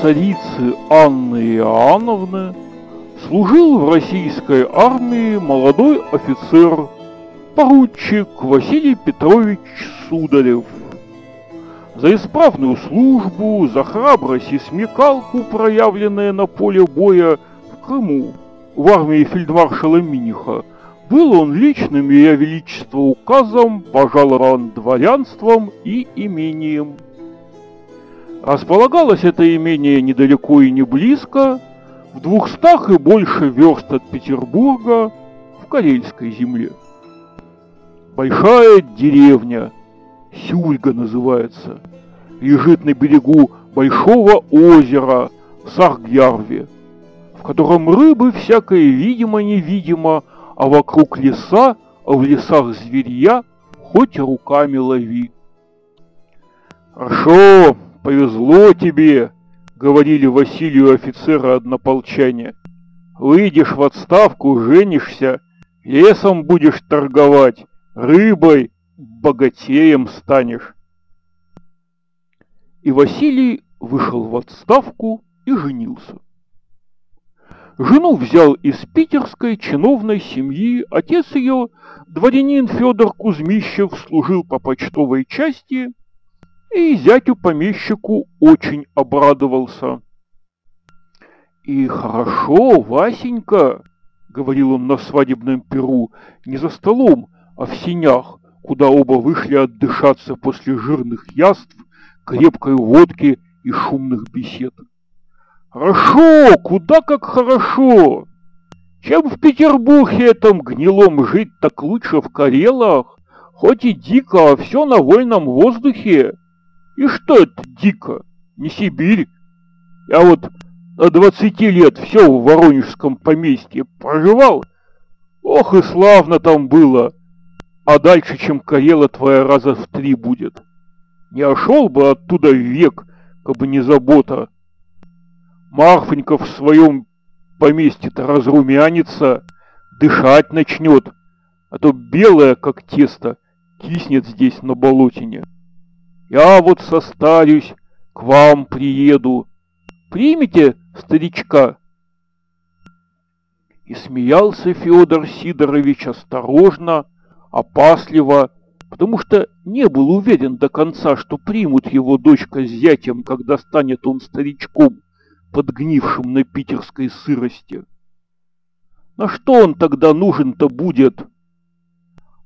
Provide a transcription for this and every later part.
Царицы Анны Иоанновны служил в российской армии молодой офицер, поручик Василий Петрович Сударев. За исправную службу, за храбрость и смекалку, проявленные на поле боя в Крыму, в армии фельдмаршала Миниха, был он личным ее величества указом пожалован дворянством и имением. Располагалось это имение недалеко и не близко, в двухстах и больше верст от Петербурга, в Карельской земле. Большая деревня, Сюльга называется, лежит на берегу большого озера Саргьярве, в котором рыбы всякое видимо-невидимо, а вокруг леса, а в лесах зверья, хоть руками лови. Хорошо, повезло тебе, говорили Василию офицера однополчане. Выйдешь в отставку, женишься, лесом будешь торговать, рыбой, богатеем станешь. И Василий вышел в отставку и женился. Жену взял из питерской чиновной семьи, отец ее, дворянин Федор Кузьмищев, служил по почтовой части и зятю-помещику очень обрадовался. «И хорошо, Васенька», — говорил он на свадебном перу, не за столом, а в синях, куда оба вышли отдышаться после жирных яств, крепкой водки и шумных бесед. Хорошо, куда как хорошо. Чем в Петербурге этом гнилом жить, так лучше в Карелах. Хоть и дико, а все на вольном воздухе. И что это дико? Не Сибирь. Я вот на двадцати лет все в Воронежском поместье проживал. Ох и славно там было. А дальше, чем Карела, твоя раза в три будет. Не ошел бы оттуда век, как бы не забота. Марфонька в своем поместье-то разрумянится, дышать начнет, а то белая, как тесто, киснет здесь на болотине. Я вот состарюсь, к вам приеду. Примите старичка?» И смеялся Федор Сидорович осторожно, опасливо, потому что не был уверен до конца, что примут его дочка с зятем, когда станет он старичком подгнившим на питерской сырости. На что он тогда нужен-то будет?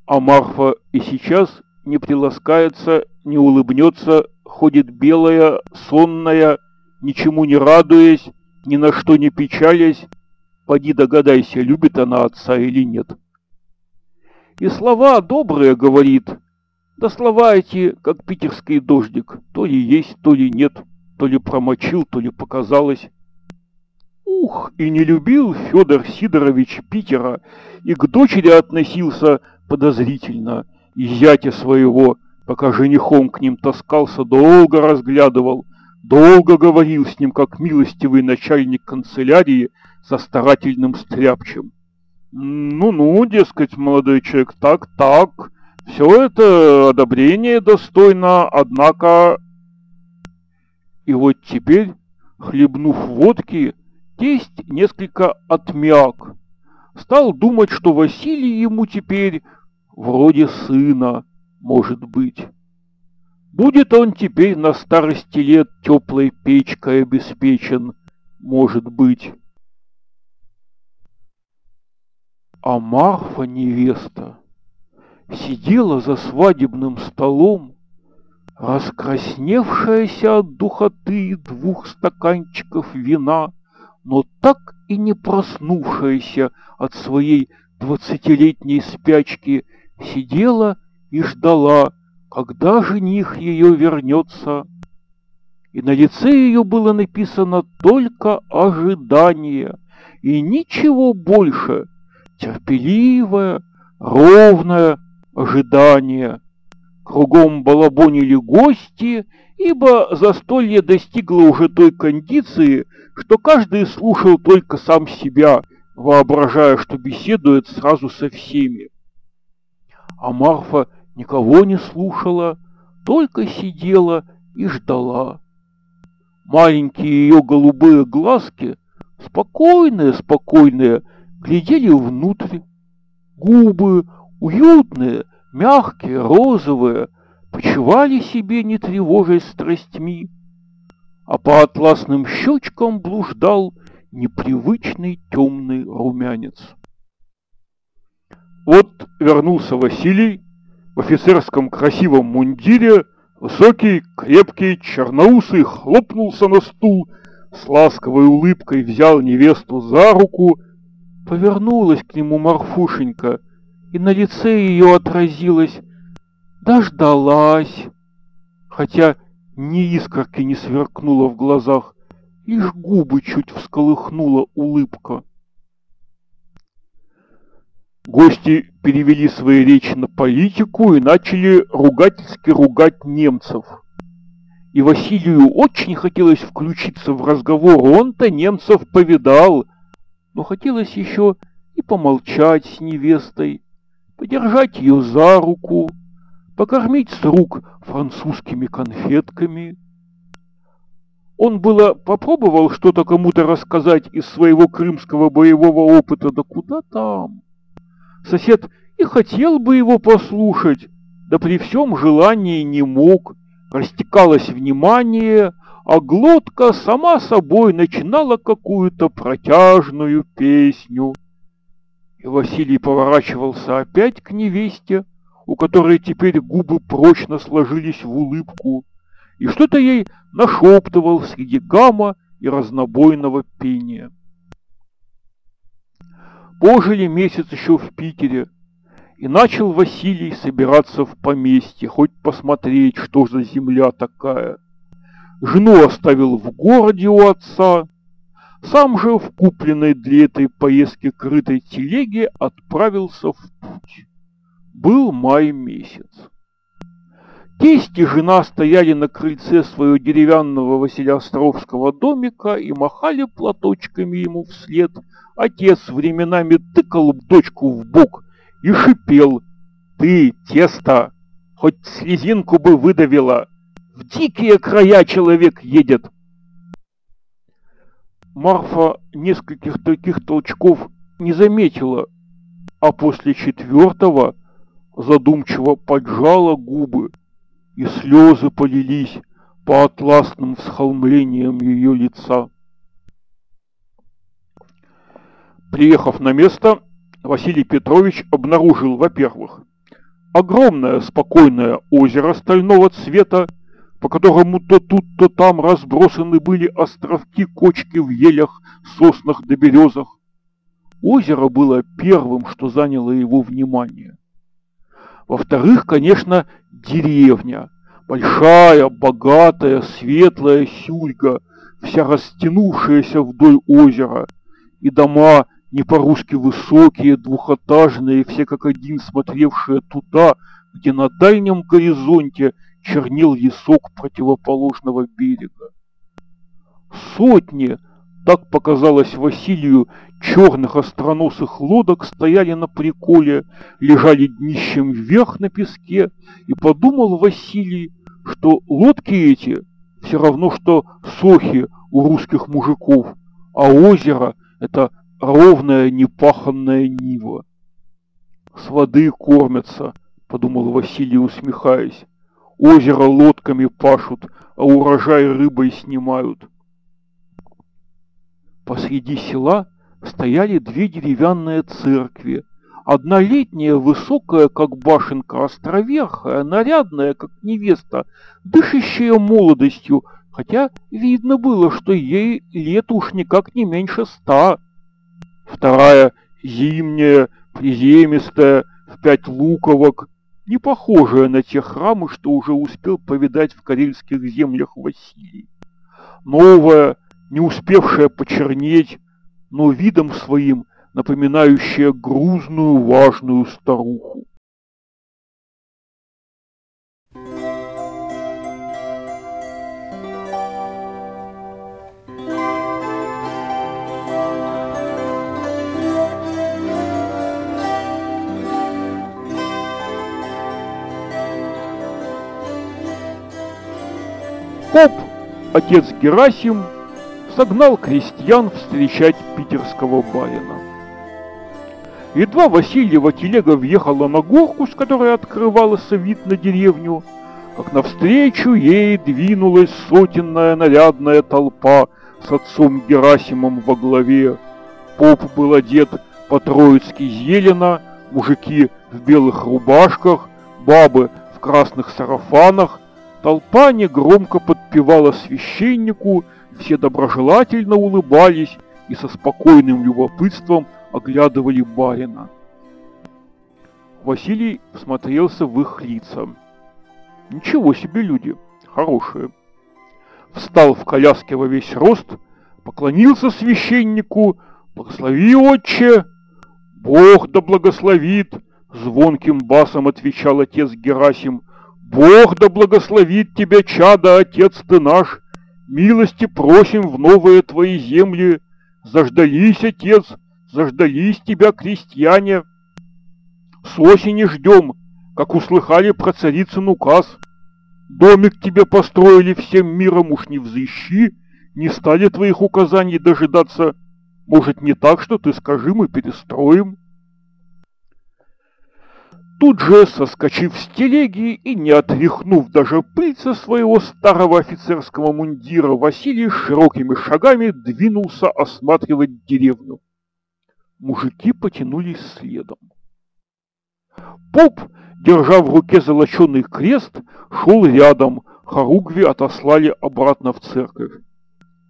А Марфа и сейчас не приласкается, не улыбнется, ходит белая, сонная, ничему не радуясь, ни на что не печалясь. Поди догадайся, любит она отца или нет. И слова добрые говорит, да слова эти, как питерский дождик, то ли есть, то ли нет то ли промочил, то ли показалось. Ух, и не любил Федор Сидорович Питера, и к дочери относился подозрительно, и зятя своего, пока женихом к ним таскался, долго разглядывал, долго говорил с ним, как милостивый начальник канцелярии со старательным стряпчем. Ну-ну, дескать, молодой человек, так-так, все это одобрение достойно, однако и вот теперь, хлебнув водки, тесть несколько отмяк. Стал думать, что Василий ему теперь вроде сына, может быть. Будет он теперь на старости лет теплой печкой обеспечен, может быть. А Марфа невеста сидела за свадебным столом раскрасневшаяся от духоты двух стаканчиков вина, но так и не проснувшаяся от своей двадцатилетней спячки, сидела и ждала, когда жених ее вернется. И на лице ее было написано только ожидание, и ничего больше, терпеливое, ровное ожидание. Кругом балабонили гости, ибо застолье достигло уже той кондиции, что каждый слушал только сам себя, воображая, что беседует сразу со всеми. А Марфа никого не слушала, только сидела и ждала. Маленькие ее голубые глазки, спокойные-спокойные, глядели внутрь. Губы уютные, мягкие, розовые, почивали себе, не тревожась страстьми, а по атласным щечкам блуждал непривычный темный румянец. Вот вернулся Василий в офицерском красивом мундире, высокий, крепкий, черноусый, хлопнулся на стул, с ласковой улыбкой взял невесту за руку, повернулась к нему Марфушенька, и на лице ее отразилось «дождалась», хотя ни искорки не сверкнула в глазах, лишь губы чуть всколыхнула улыбка. Гости перевели свои речи на политику и начали ругательски ругать немцев. И Василию очень хотелось включиться в разговор, он-то немцев повидал, но хотелось еще и помолчать с невестой, подержать ее за руку, покормить с рук французскими конфетками. Он было попробовал что-то кому-то рассказать из своего крымского боевого опыта, да куда там? Сосед и хотел бы его послушать, да при всем желании не мог. Растекалось внимание, а глотка сама собой начинала какую-то протяжную песню. И Василий поворачивался опять к невесте, у которой теперь губы прочно сложились в улыбку, и что-то ей нашептывал среди гамма и разнобойного пения. Пожили месяц еще в Питере, и начал Василий собираться в поместье, хоть посмотреть, что за земля такая. Жену оставил в городе у отца, сам же в купленной для этой поездки крытой телеге отправился в путь. Был май месяц. Тесть и жена стояли на крыльце своего деревянного Василиостровского домика и махали платочками ему вслед. Отец временами тыкал дочку в бок и шипел. «Ты, тесто, хоть слезинку бы выдавила! В дикие края человек едет!» Марфа нескольких таких толчков не заметила, а после четвертого задумчиво поджала губы и слезы полились по атласным всхолмлениям ее лица. Приехав на место, Василий Петрович обнаружил, во-первых, огромное спокойное озеро стального цвета, по которому то тут, то там разбросаны были островки кочки в елях, соснах да березах. Озеро было первым, что заняло его внимание. Во-вторых, конечно, деревня. Большая, богатая, светлая сюльга, вся растянувшаяся вдоль озера. И дома не по-русски высокие, двухэтажные, все как один смотревшие туда, где на дальнем горизонте чернел лесок противоположного берега. Сотни так показалось Василию, черных остроносых лодок стояли на приколе, лежали днищем вверх на песке, и подумал Василий, что лодки эти все равно, что сохи у русских мужиков, а озеро — это ровная непаханная нива. С воды кормятся, подумал Василий, усмехаясь. Озеро лодками пашут, а урожай рыбой снимают. Посреди села стояли две деревянные церкви. Одна летняя, высокая, как башенка, островерхая, нарядная, как невеста, дышащая молодостью, хотя видно было, что ей лет уж никак не меньше ста. Вторая зимняя, приземистая, в пять луковок, не похожая на те храмы, что уже успел повидать в карельских землях Василий. Новая, не успевшая почернеть, но видом своим напоминающая грузную важную старуху. Поп отец Герасим согнал крестьян встречать питерского барина. Едва Васильева телега въехала на горку, с которой открывался вид на деревню, как навстречу ей двинулась сотенная нарядная толпа с отцом Герасимом во главе. Поп был одет по-троицки зелено, мужики в белых рубашках, бабы в красных сарафанах. Толпа негромко подпевала священнику, все доброжелательно улыбались и со спокойным любопытством оглядывали барина. Василий всмотрелся в их лица. Ничего себе люди, хорошие. Встал в коляске во весь рост, поклонился священнику, благослови, отче, Бог да благословит, звонким басом отвечал отец Герасим, Бог да благословит тебя, чада, отец ты наш, милости просим в новые твои земли, заждались, отец, заждались тебя, крестьяне. С осени ждем, как услыхали про царицын указ. Домик тебе построили всем миром, уж не взыщи, не стали твоих указаний дожидаться. Может, не так, что ты скажи, мы перестроим. Тут же, соскочив с телеги и не отряхнув даже пыль со своего старого офицерского мундира, Василий широкими шагами двинулся осматривать деревню. Мужики потянулись следом. Поп держа в руке золоченый крест, шел рядом, хоругви отослали обратно в церковь.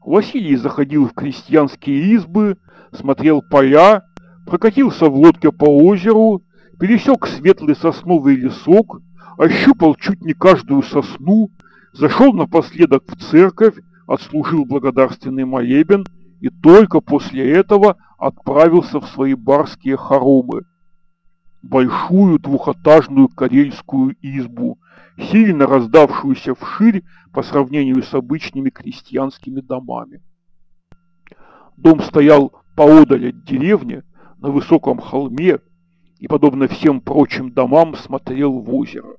Василий заходил в крестьянские избы, смотрел поля, прокатился в лодке по озеру, пересек светлый сосновый лесок, ощупал чуть не каждую сосну, зашел напоследок в церковь, отслужил благодарственный молебен и только после этого отправился в свои барские хоромы большую двухэтажную карельскую избу, сильно раздавшуюся вширь по сравнению с обычными крестьянскими домами. Дом стоял поодаль от деревни, на высоком холме, и, подобно всем прочим домам, смотрел в озеро.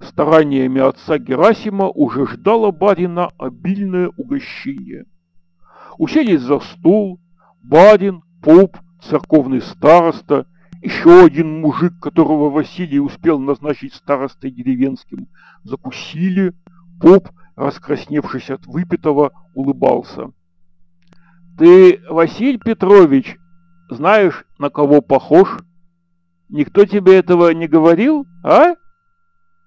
Стараниями отца Герасима уже ждало барина обильное угощение. Уселись за стол, барин, поп, церковный староста еще один мужик, которого Василий успел назначить старостой деревенским, закусили. Поп, раскрасневшись от выпитого, улыбался. «Ты, Василий Петрович, знаешь, на кого похож? Никто тебе этого не говорил, а?»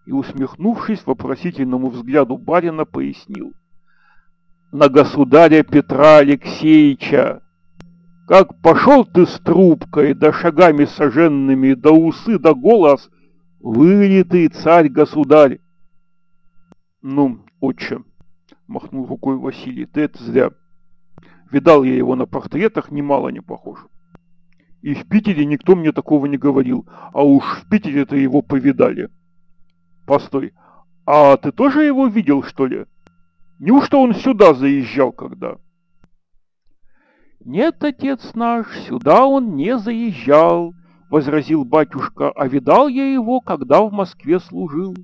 И, усмехнувшись вопросительному взгляду барина, пояснил. «На государя Петра Алексеевича, как пошел ты с трубкой, да шагами соженными, да усы, да голос, вылитый царь-государь. Ну, отче, махнул рукой Василий, ты это зря. Видал я его на портретах, немало не похож. И в Питере никто мне такого не говорил, а уж в Питере-то его повидали. Постой, а ты тоже его видел, что ли? Неужто он сюда заезжал когда? «Нет, отец наш, сюда он не заезжал», — возразил батюшка, «а видал я его, когда в Москве служил.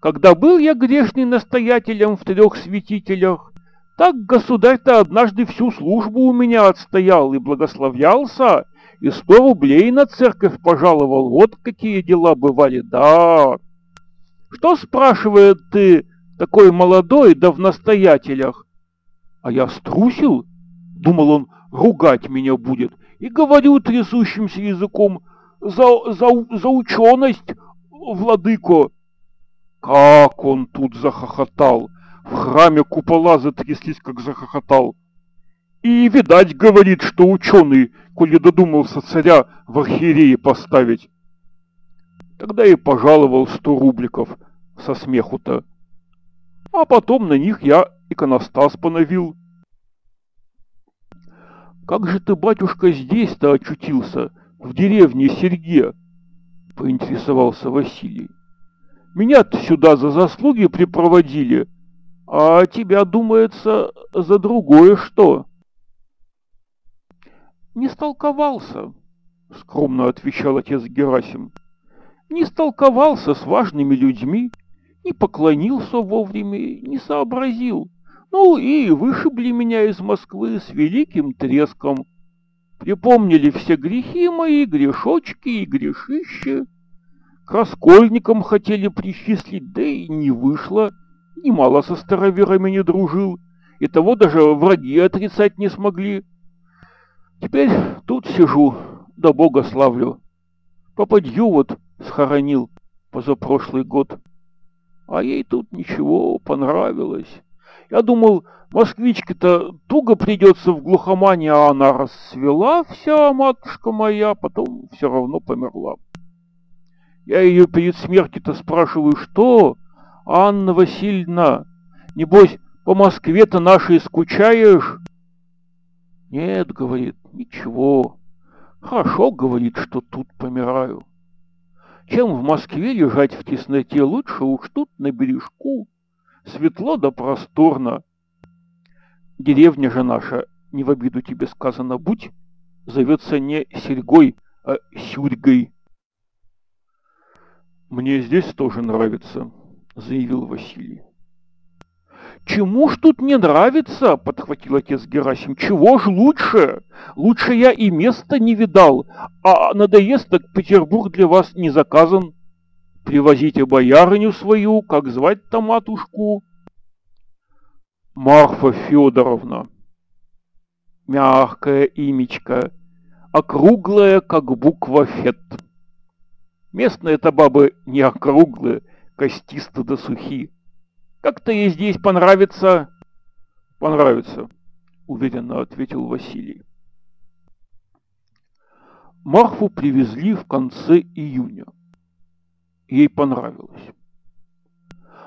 Когда был я грешный настоятелем в трех святителях, так государь-то однажды всю службу у меня отстоял и благословлялся, и сто рублей на церковь пожаловал. Вот какие дела бывали, да. Что, спрашивает ты, такой молодой, да в настоятелях? А я струсил, Думал он, ругать меня будет. И говорю трясущимся языком, за, за, за ученость, владыко. Как он тут захохотал! В храме купола затряслись, как захохотал. И, видать, говорит, что ученый, коли додумался царя в архиерее поставить. Тогда и пожаловал сто рубликов со смеху-то. А потом на них я иконостас поновил. Как же ты, батюшка, здесь-то очутился, в деревне Серге? Поинтересовался Василий. Меня-то сюда за заслуги припроводили, а тебя, думается, за другое что? Не столковался, скромно отвечал отец Герасим. Не столковался с важными людьми, не поклонился вовремя, не сообразил. Ну и вышибли меня из Москвы с великим треском. Припомнили все грехи мои, грешочки и грешища. К раскольникам хотели причислить, да и не вышло. Немало со староверами не дружил, и того даже враги отрицать не смогли. Теперь тут сижу, да Бога славлю. Попадью вот схоронил позапрошлый год. А ей тут ничего, понравилось. Я думал, москвичке-то туго придется в глухомане, а она расцвела вся, матушка моя, потом все равно померла. Я ее перед смертью-то спрашиваю, что, Анна Васильевна, небось, по Москве-то нашей скучаешь? Нет, говорит, ничего. Хорошо, говорит, что тут помираю. Чем в Москве лежать в тесноте, лучше уж тут на бережку. Светло да просторно. Деревня же наша, не в обиду тебе сказано, будь, зовется не Серьгой, а Сюрьгой. Мне здесь тоже нравится, заявил Василий. «Чему ж тут не нравится?» — подхватил отец Герасим. «Чего ж лучше? Лучше я и места не видал, а надоест, так Петербург для вас не заказан. Привозите боярыню свою, как звать-то матушку?» «Марфа Федоровна». Мягкое имечко, округлое, как буква «фет». Местные-то бабы не округлые, костисты да сухие. Как-то ей здесь понравится. Понравится, уверенно ответил Василий. Марфу привезли в конце июня. Ей понравилось.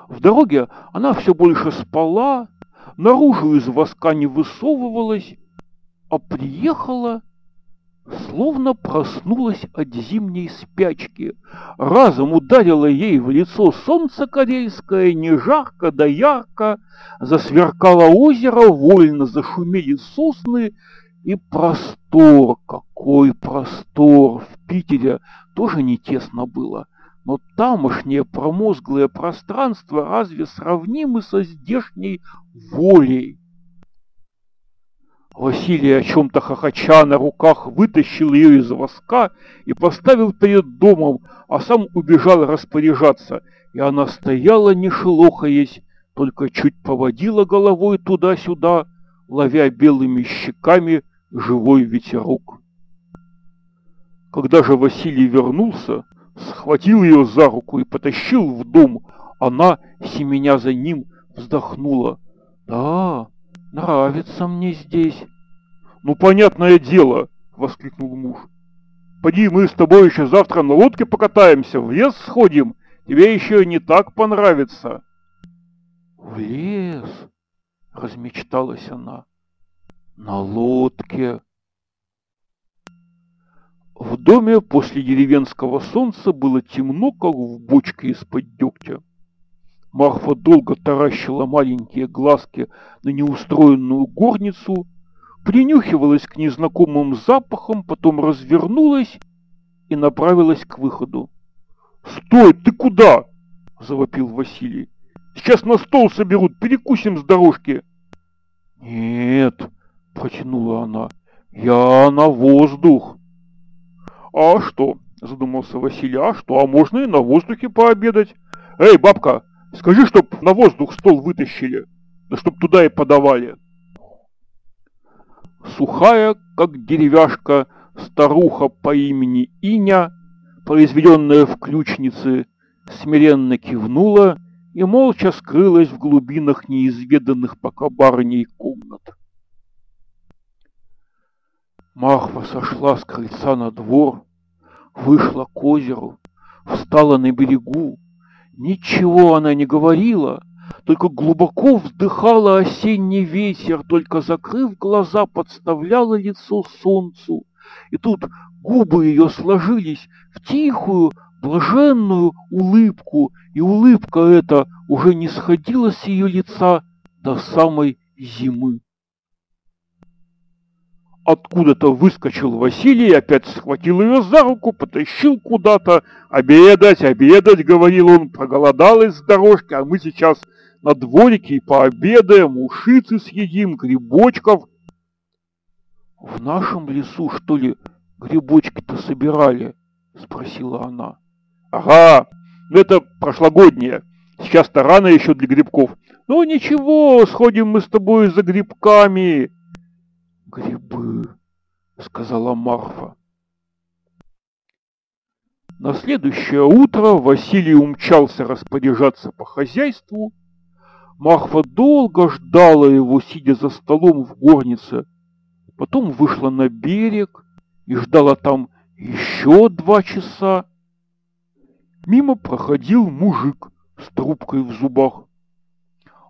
В дороге она все больше спала, наружу из воска не высовывалась, а приехала словно проснулась от зимней спячки. Разом ударило ей в лицо солнце карельское, не жарко да ярко, засверкало озеро, вольно зашумели сосны, и простор, какой простор! В Питере тоже не тесно было, но тамошнее промозглое пространство разве сравнимы со здешней волей? Василий о чем-то хохоча на руках вытащил ее из воска и поставил перед домом, а сам убежал распоряжаться, и она стояла, не шелохаясь, только чуть поводила головой туда-сюда, ловя белыми щеками живой ветерок. Когда же Василий вернулся, схватил ее за руку и потащил в дом, она, семеня за ним, вздохнула. «Да, Нравится мне здесь. Ну, понятное дело, воскликнул муж. Поди, мы с тобой еще завтра на лодке покатаемся, в лес сходим. Тебе еще не так понравится. В лес, размечталась она. На лодке. В доме после деревенского солнца было темно, как в бочке из-под дегтя. Марфа долго таращила маленькие глазки на неустроенную горницу, принюхивалась к незнакомым запахам, потом развернулась и направилась к выходу. «Стой, ты куда?» – завопил Василий. «Сейчас на стол соберут, перекусим с дорожки». «Нет», – протянула она, – «я на воздух». «А что?» – задумался Василий. «А что? А можно и на воздухе пообедать? Эй, бабка, Скажи, чтоб на воздух стол вытащили, да чтоб туда и подавали. Сухая, как деревяшка, старуха по имени Иня, произведенная в ключнице, смиренно кивнула и молча скрылась в глубинах неизведанных пока барыней комнат. Марфа сошла с крыльца на двор, вышла к озеру, встала на берегу, Ничего она не говорила, только глубоко вздыхала осенний ветер, только закрыв глаза, подставляла лицо солнцу. И тут губы ее сложились в тихую, блаженную улыбку, и улыбка эта уже не сходила с ее лица до самой зимы. Откуда-то выскочил Василий, опять схватил ее за руку, потащил куда-то. «Обедать, обедать!» — говорил он, проголодалась с дорожки, а мы сейчас на дворике и пообедаем, ушицы съедим, грибочков. В нашем лесу, что ли, грибочки-то собирали? Спросила она. Ага, это прошлогоднее. Сейчас-то рано еще для грибков. Ну ничего, сходим мы с тобой за грибками. Грибы, сказала Марфа. На следующее утро Василий умчался распоряжаться по хозяйству. Марфа долго ждала его, сидя за столом в горнице. Потом вышла на берег и ждала там еще два часа. Мимо проходил мужик с трубкой в зубах.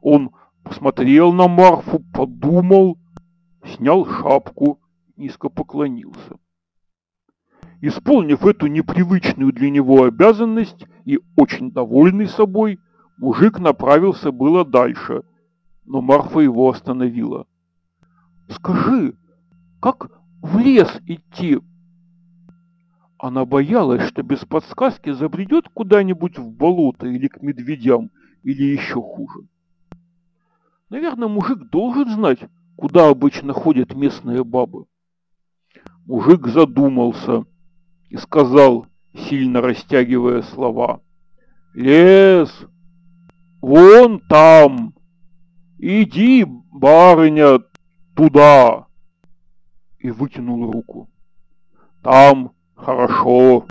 Он посмотрел на Марфу, подумал, снял шапку, низко поклонился. Исполнив эту непривычную для него обязанность и очень довольный собой, мужик направился было дальше, но Марфа его остановила. «Скажи, как в лес идти?» Она боялась, что без подсказки забредет куда-нибудь в болото или к медведям, или еще хуже. Наверное, мужик должен знать, куда обычно ходят местные бабы. Мужик задумался и сказал, сильно растягивая слова, «Лес, вон там, иди, барыня, туда!» И вытянул руку. «Там хорошо!»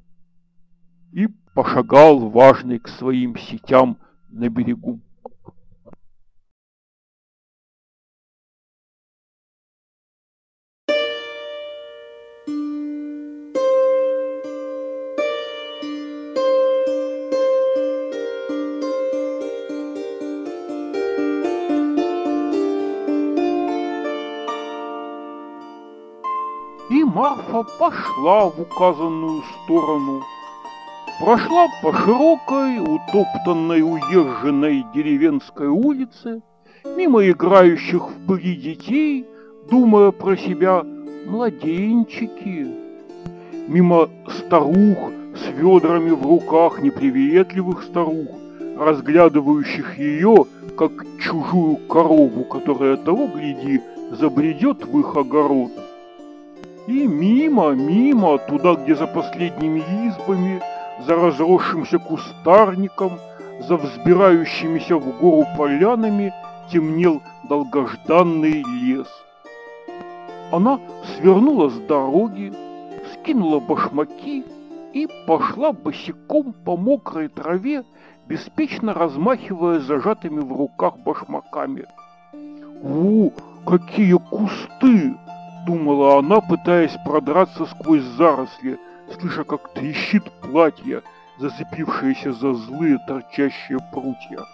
И пошагал важный к своим сетям на берегу. Марфа пошла в указанную сторону. Прошла по широкой, утоптанной, уезженной деревенской улице, мимо играющих в пыли детей, думая про себя «младенчики», мимо старух с ведрами в руках, неприветливых старух, разглядывающих ее, как чужую корову, которая того, гляди, забредет в их огород. И мимо, мимо, туда, где за последними избами, за разросшимся кустарником, за взбирающимися в гору полянами темнел долгожданный лес. Она свернула с дороги, скинула башмаки и пошла босиком по мокрой траве, беспечно размахивая зажатыми в руках башмаками. «У, какие кусты!» Думала она, пытаясь продраться сквозь заросли, слыша, как трещит платье, зацепившееся за злые торчащие прутья.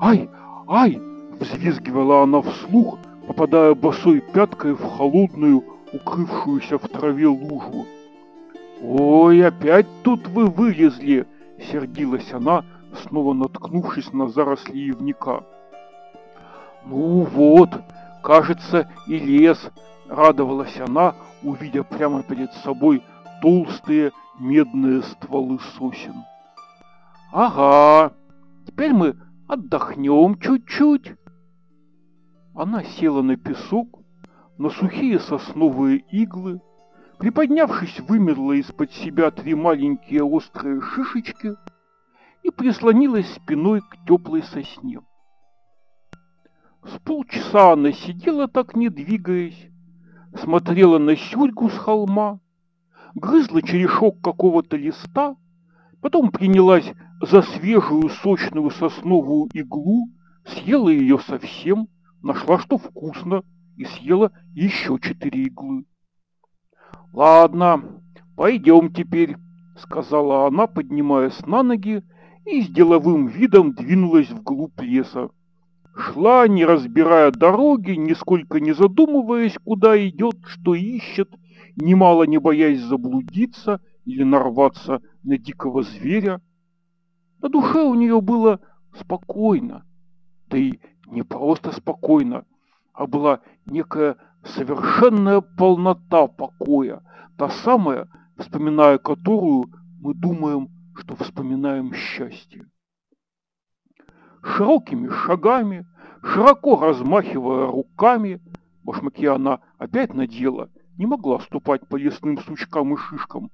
«Ай! Ай!» — взвизгивала она вслух, попадая босой пяткой в холодную, укрывшуюся в траве лужу. «Ой, опять тут вы вылезли!» — сердилась она, снова наткнувшись на заросли явника. «Ну вот, кажется, и лес Радовалась она, увидя прямо перед собой толстые медные стволы сосен. «Ага, теперь мы отдохнем чуть-чуть». Она села на песок, на сухие сосновые иглы, приподнявшись, вымерла из-под себя три маленькие острые шишечки и прислонилась спиной к теплой сосне. С полчаса она сидела так, не двигаясь, смотрела на Сюрьгу с холма, грызла черешок какого-то листа, потом принялась за свежую сочную сосновую иглу, съела ее совсем, нашла, что вкусно, и съела еще четыре иглы. «Ладно, пойдем теперь», — сказала она, поднимаясь на ноги, и с деловым видом двинулась вглубь леса. Шла, не разбирая дороги, нисколько не задумываясь, куда идет, что ищет, немало не боясь заблудиться или нарваться на дикого зверя. На душе у нее было спокойно, да и не просто спокойно, а была некая совершенная полнота покоя, та самая, вспоминая которую мы думаем, что вспоминаем счастье. Широкими шагами, широко размахивая руками, башмаки она опять надела, не могла ступать по лесным сучкам и шишкам.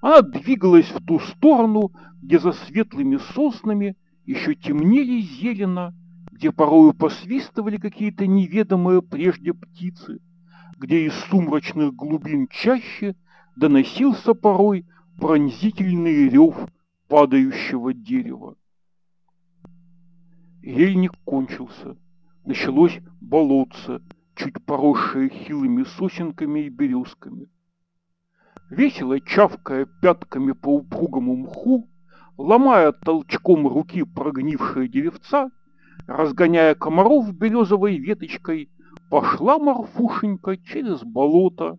Она двигалась в ту сторону, где за светлыми соснами еще темнели зелено, где порою посвистывали какие-то неведомые прежде птицы, где из сумрачных глубин чаще доносился порой пронзительный рев падающего дерева. Ельник кончился. Началось болотце, чуть поросшее хилыми сосенками и березками. Весело чавкая пятками по упругому мху, ломая толчком руки прогнившие деревца, разгоняя комаров березовой веточкой, пошла Марфушенька через болото.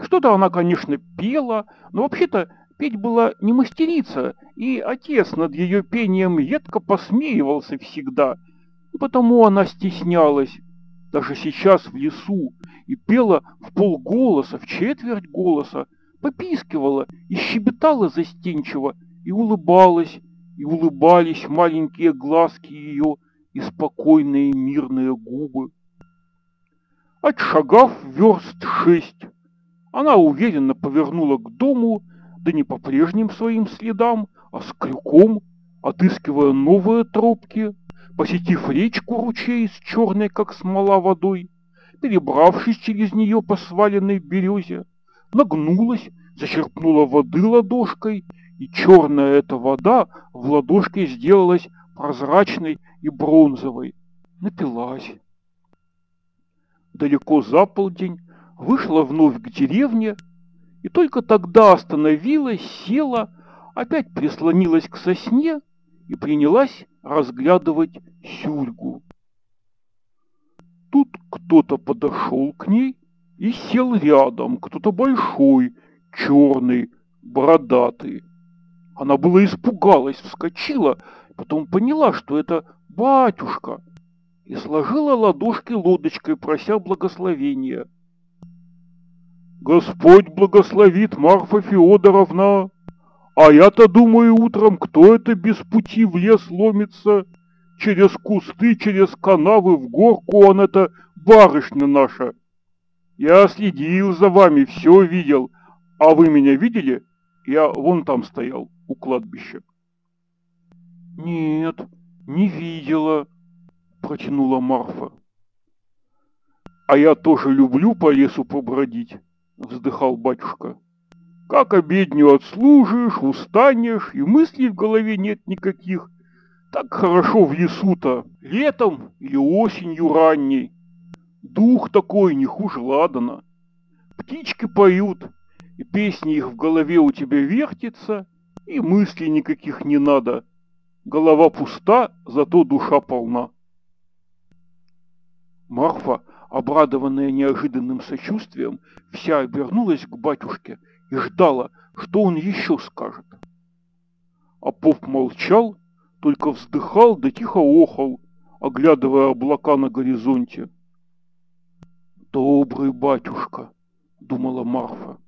Что-то она, конечно, пела, но вообще-то петь была не мастерица, и отец над ее пением едко посмеивался всегда, потому она стеснялась, даже сейчас в лесу, и пела в полголоса, в четверть голоса, попискивала и щебетала застенчиво, и улыбалась, и улыбались маленькие глазки ее и спокойные мирные губы. Отшагав верст шесть, она уверенно повернула к дому, да не по прежним своим следам, а с крюком, отыскивая новые тропки, посетив речку ручей с черной, как смола, водой, перебравшись через нее по сваленной березе, нагнулась, зачерпнула воды ладошкой, и черная эта вода в ладошке сделалась прозрачной и бронзовой. Напилась. Далеко за полдень вышла вновь к деревне, и только тогда остановилась, села, опять прислонилась к сосне и принялась разглядывать сюльгу. Тут кто-то подошел к ней и сел рядом, кто-то большой, черный, бородатый. Она была испугалась, вскочила, потом поняла, что это батюшка, и сложила ладошки лодочкой, прося благословения. «Господь благословит Марфа Феодоровна!» А я-то думаю утром, кто это без пути в лес ломится, через кусты, через канавы в горку, он это барышня наша. Я следил за вами, все видел. А вы меня видели? Я вон там стоял, у кладбища. Нет, не видела, протянула Марфа. А я тоже люблю по лесу побродить, вздыхал батюшка. Как обедню отслужишь, устанешь, и мыслей в голове нет никаких. Так хорошо в лесу-то, летом или осенью ранней. Дух такой не хуже ладана. Птички поют, и песни их в голове у тебя вертится, и мыслей никаких не надо. Голова пуста, зато душа полна. Марфа, обрадованная неожиданным сочувствием, вся обернулась к батюшке и ждала, что он еще скажет. А поп молчал, только вздыхал да тихо охал, оглядывая облака на горизонте. «Добрый батюшка», — думала Марфа.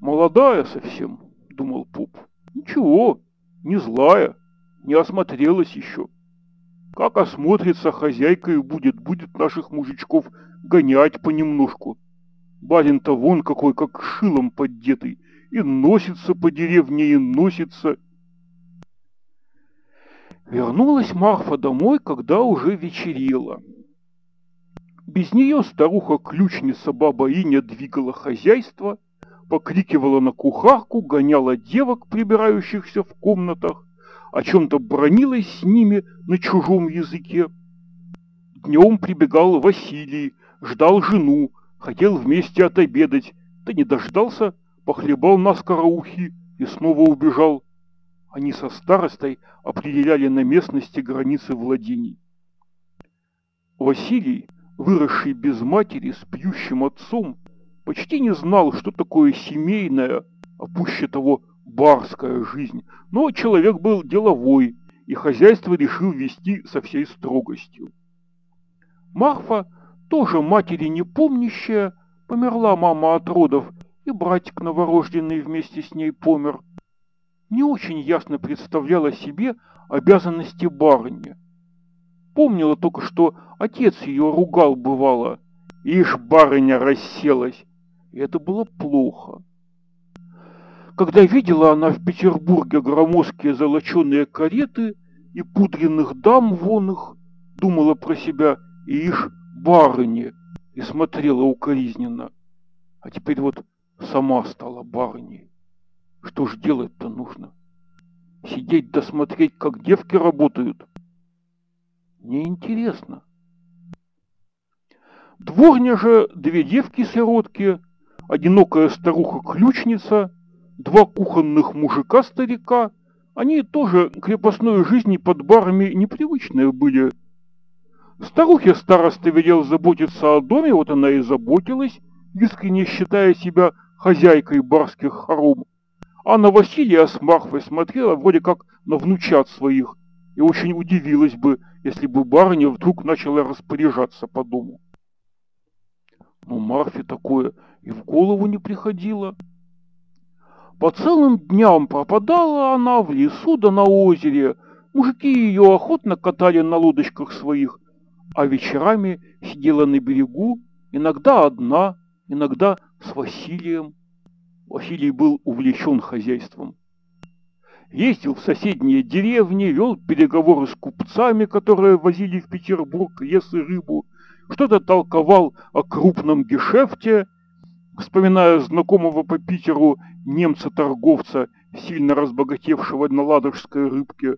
«Молодая совсем», — думал поп. «Ничего, не злая, не осмотрелась еще. Как осмотрится хозяйка и будет, будет наших мужичков гонять понемножку». Барин-то вон какой, как шилом поддетый, и носится по деревне, и носится. Вернулась Марфа домой, когда уже вечерело. Без нее старуха-ключница баба Иня двигала хозяйство, покрикивала на кухарку, гоняла девок, прибирающихся в комнатах, о чем-то бронилась с ними на чужом языке. Днем прибегал Василий, ждал жену, Хотел вместе отобедать, да не дождался, похлебал наскоро ухи и снова убежал. Они со старостой определяли на местности границы владений. Василий, выросший без матери, с пьющим отцом, почти не знал, что такое семейная, а пуще того барская жизнь, но человек был деловой, и хозяйство решил вести со всей строгостью. Марфа тоже матери не помнящая, померла мама от родов, и братик новорожденный вместе с ней помер. Не очень ясно представляла себе обязанности барыни. Помнила только, что отец ее ругал бывало. Ишь, барыня расселась. И это было плохо. Когда видела она в Петербурге громоздкие золоченые кареты и пудренных дам вон их, думала про себя, ишь, барыни, и смотрела укоризненно. А теперь вот сама стала барыней. Что ж делать-то нужно? Сидеть досмотреть, как девки работают? Неинтересно. Дворня же две девки-сиротки, одинокая старуха-ключница, два кухонных мужика-старика. Они тоже крепостной жизни под барами непривычные были. Старухе староста велел заботиться о доме, вот она и заботилась, искренне считая себя хозяйкой барских хором. А на Василия с Марфой смотрела вроде как на внучат своих, и очень удивилась бы, если бы барыня вдруг начала распоряжаться по дому. Но Марфе такое и в голову не приходило. По целым дням пропадала она в лесу да на озере. Мужики ее охотно катали на лодочках своих, а вечерами сидела на берегу, иногда одна, иногда с Василием. Василий был увлечен хозяйством. Ездил в соседние деревни, вел переговоры с купцами, которые возили в Петербург лес и рыбу, что-то толковал о крупном гешефте, вспоминая знакомого по Питеру немца-торговца, сильно разбогатевшего на ладожской рыбке.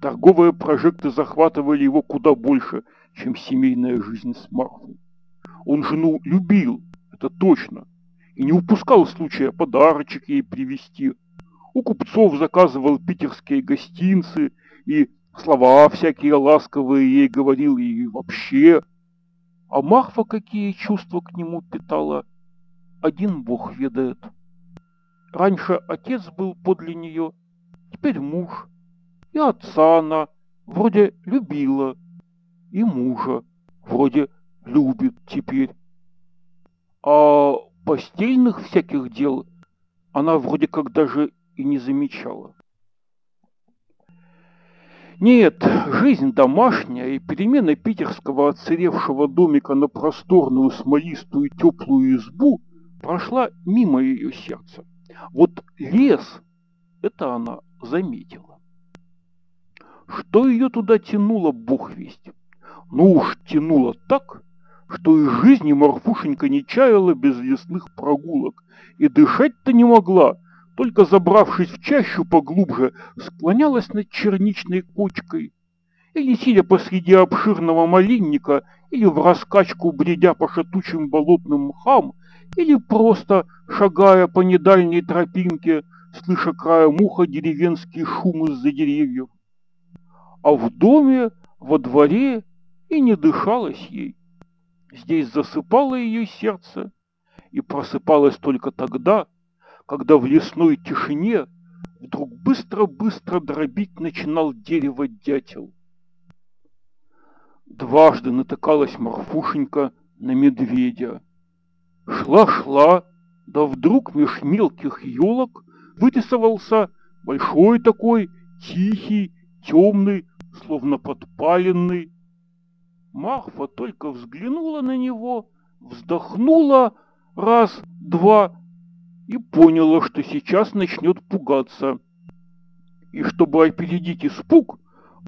Торговые прожекты захватывали его куда больше, чем семейная жизнь с Марфой. Он жену любил, это точно, и не упускал случая подарочек ей привезти. У купцов заказывал питерские гостинцы и слова всякие ласковые ей говорил и вообще. А Марфа какие чувства к нему питала, один бог ведает. Раньше отец был подле нее, теперь муж. И отца она вроде любила, и мужа вроде любит теперь. А постельных всяких дел она вроде как даже и не замечала. Нет, жизнь домашняя и перемена питерского отсыревшего домика на просторную смолистую теплую избу прошла мимо ее сердца. Вот лес, это она заметила. Что ее туда тянуло, бог весть. Ну уж тянуло так, что и жизни Марфушенька не чаяла без лесных прогулок, и дышать-то не могла, только забравшись в чащу поглубже, склонялась над черничной кучкой, или сидя посреди обширного малинника, или в раскачку бредя по шатучим болотным мхам, или просто шагая по недальней тропинке, слыша краем уха деревенский шум из-за деревьев. А в доме, во дворе и не дышалось ей. Здесь засыпало ее сердце и просыпалось только тогда, когда в лесной тишине вдруг быстро-быстро дробить начинал дерево дятел. Дважды натыкалась Марфушенька на медведя. Шла-шла, да вдруг меж мелких елок вытесывался большой такой, тихий, темный, словно подпаленный. Марфа только взглянула на него, вздохнула раз, два и поняла, что сейчас начнет пугаться. И чтобы опередить испуг,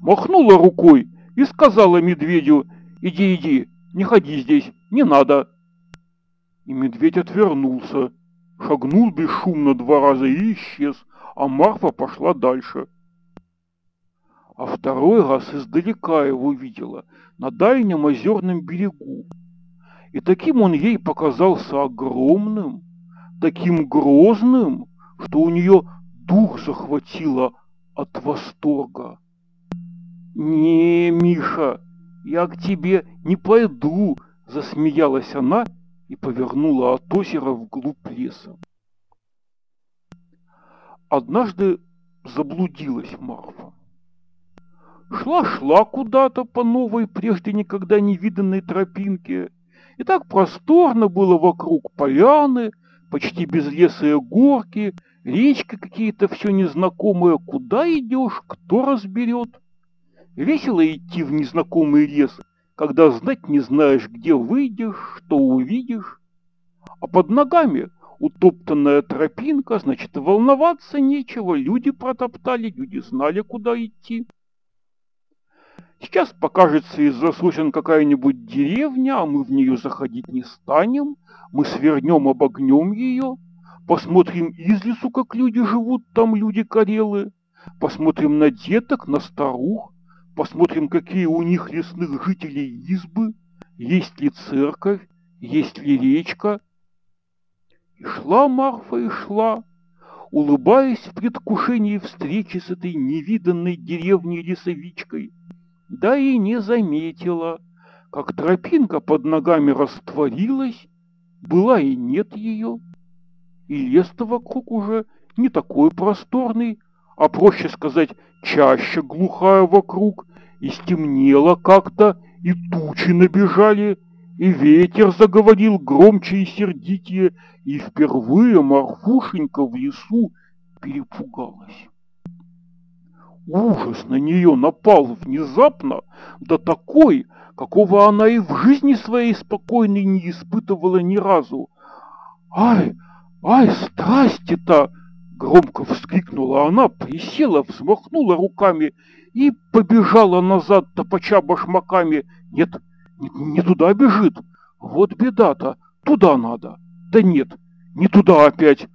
махнула рукой и сказала медведю, иди, иди, не ходи здесь, не надо. И медведь отвернулся, шагнул бесшумно два раза и исчез, а Марфа пошла дальше. А второй раз издалека его видела, на дальнем озерном берегу. И таким он ей показался огромным, таким грозным, что у нее дух захватило от восторга. «Не, Миша, я к тебе не пойду», — засмеялась она и повернула от озера вглубь леса. Однажды заблудилась Марфа. шла-шла куда-то по новой, прежде никогда не виданной тропинке. И так просторно было вокруг поляны, почти безлесые горки, речка какие-то все незнакомые. Куда идешь, кто разберет? Весело идти в незнакомый лес, когда знать не знаешь, где выйдешь, что увидишь. А под ногами утоптанная тропинка, значит, волноваться нечего. Люди протоптали, люди знали, куда идти. Сейчас покажется из-за сосен какая-нибудь деревня, а мы в нее заходить не станем. Мы свернем, обогнем ее, посмотрим из лесу, как люди живут там, люди-карелы. Посмотрим на деток, на старух, посмотрим, какие у них лесных жителей избы, есть ли церковь, есть ли речка. И шла Марфа и шла, улыбаясь в предвкушении встречи с этой невиданной деревней лесовичкой – да и не заметила, как тропинка под ногами растворилась, была и нет ее, и лес-то вокруг уже не такой просторный, а проще сказать, чаще глухая вокруг, и стемнело как-то, и тучи набежали, и ветер заговорил громче и сердитее, и впервые Марфушенька в лесу перепугалась. Ужас на нее напал внезапно, да такой, какого она и в жизни своей спокойной не испытывала ни разу. «Ай, ай, страсти-то!» — громко вскрикнула она, присела, взмахнула руками и побежала назад, топача башмаками. «Нет, не, не туда бежит, вот беда-то, туда надо. Да нет, не туда опять.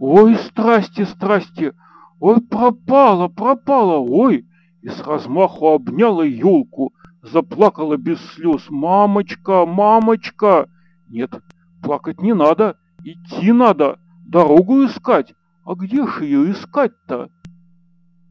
Ой, страсти, страсти!» Ой, пропала, пропала, ой! И с размаху обняла елку, заплакала без слез. Мамочка, мамочка! Нет, плакать не надо, идти надо, дорогу искать. А где ж ее искать-то?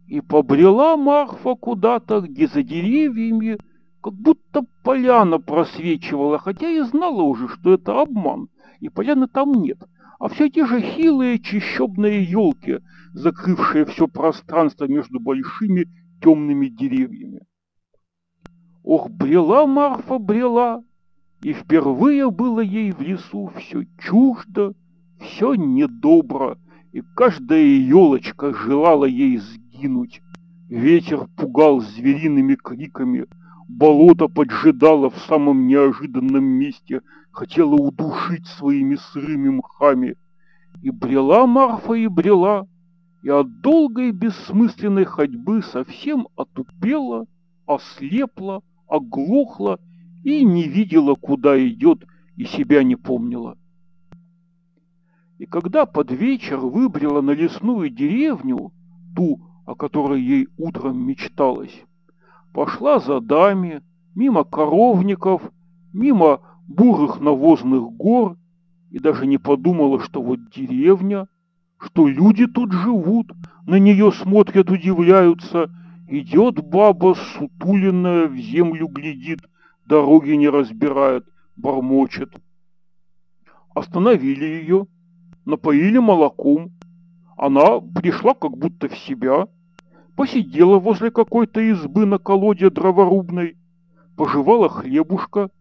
И побрела Марфа куда-то, где за деревьями, как будто поляна просвечивала, хотя и знала уже, что это обман, и поляны там нет а все те же хилые чищобные елки, закрывшие все пространство между большими темными деревьями. Ох, брела Марфа, брела, и впервые было ей в лесу все чуждо, все недобро, и каждая елочка желала ей сгинуть. Ветер пугал звериными криками, болото поджидало в самом неожиданном месте, хотела удушить своими сырыми мхами. И брела Марфа и брела, и от долгой бессмысленной ходьбы совсем отупела, ослепла, оглохла и не видела, куда идет, и себя не помнила. И когда под вечер выбрела на лесную деревню, ту, о которой ей утром мечталось, пошла за дами, мимо коровников, мимо бурых навозных гор и даже не подумала, что вот деревня, что люди тут живут, на нее смотрят, удивляются. Идет баба, сутуленная, в землю глядит, дороги не разбирает, бормочет. Остановили ее, напоили молоком. Она пришла как будто в себя, посидела возле какой-то избы на колоде дроворубной, пожевала хлебушка,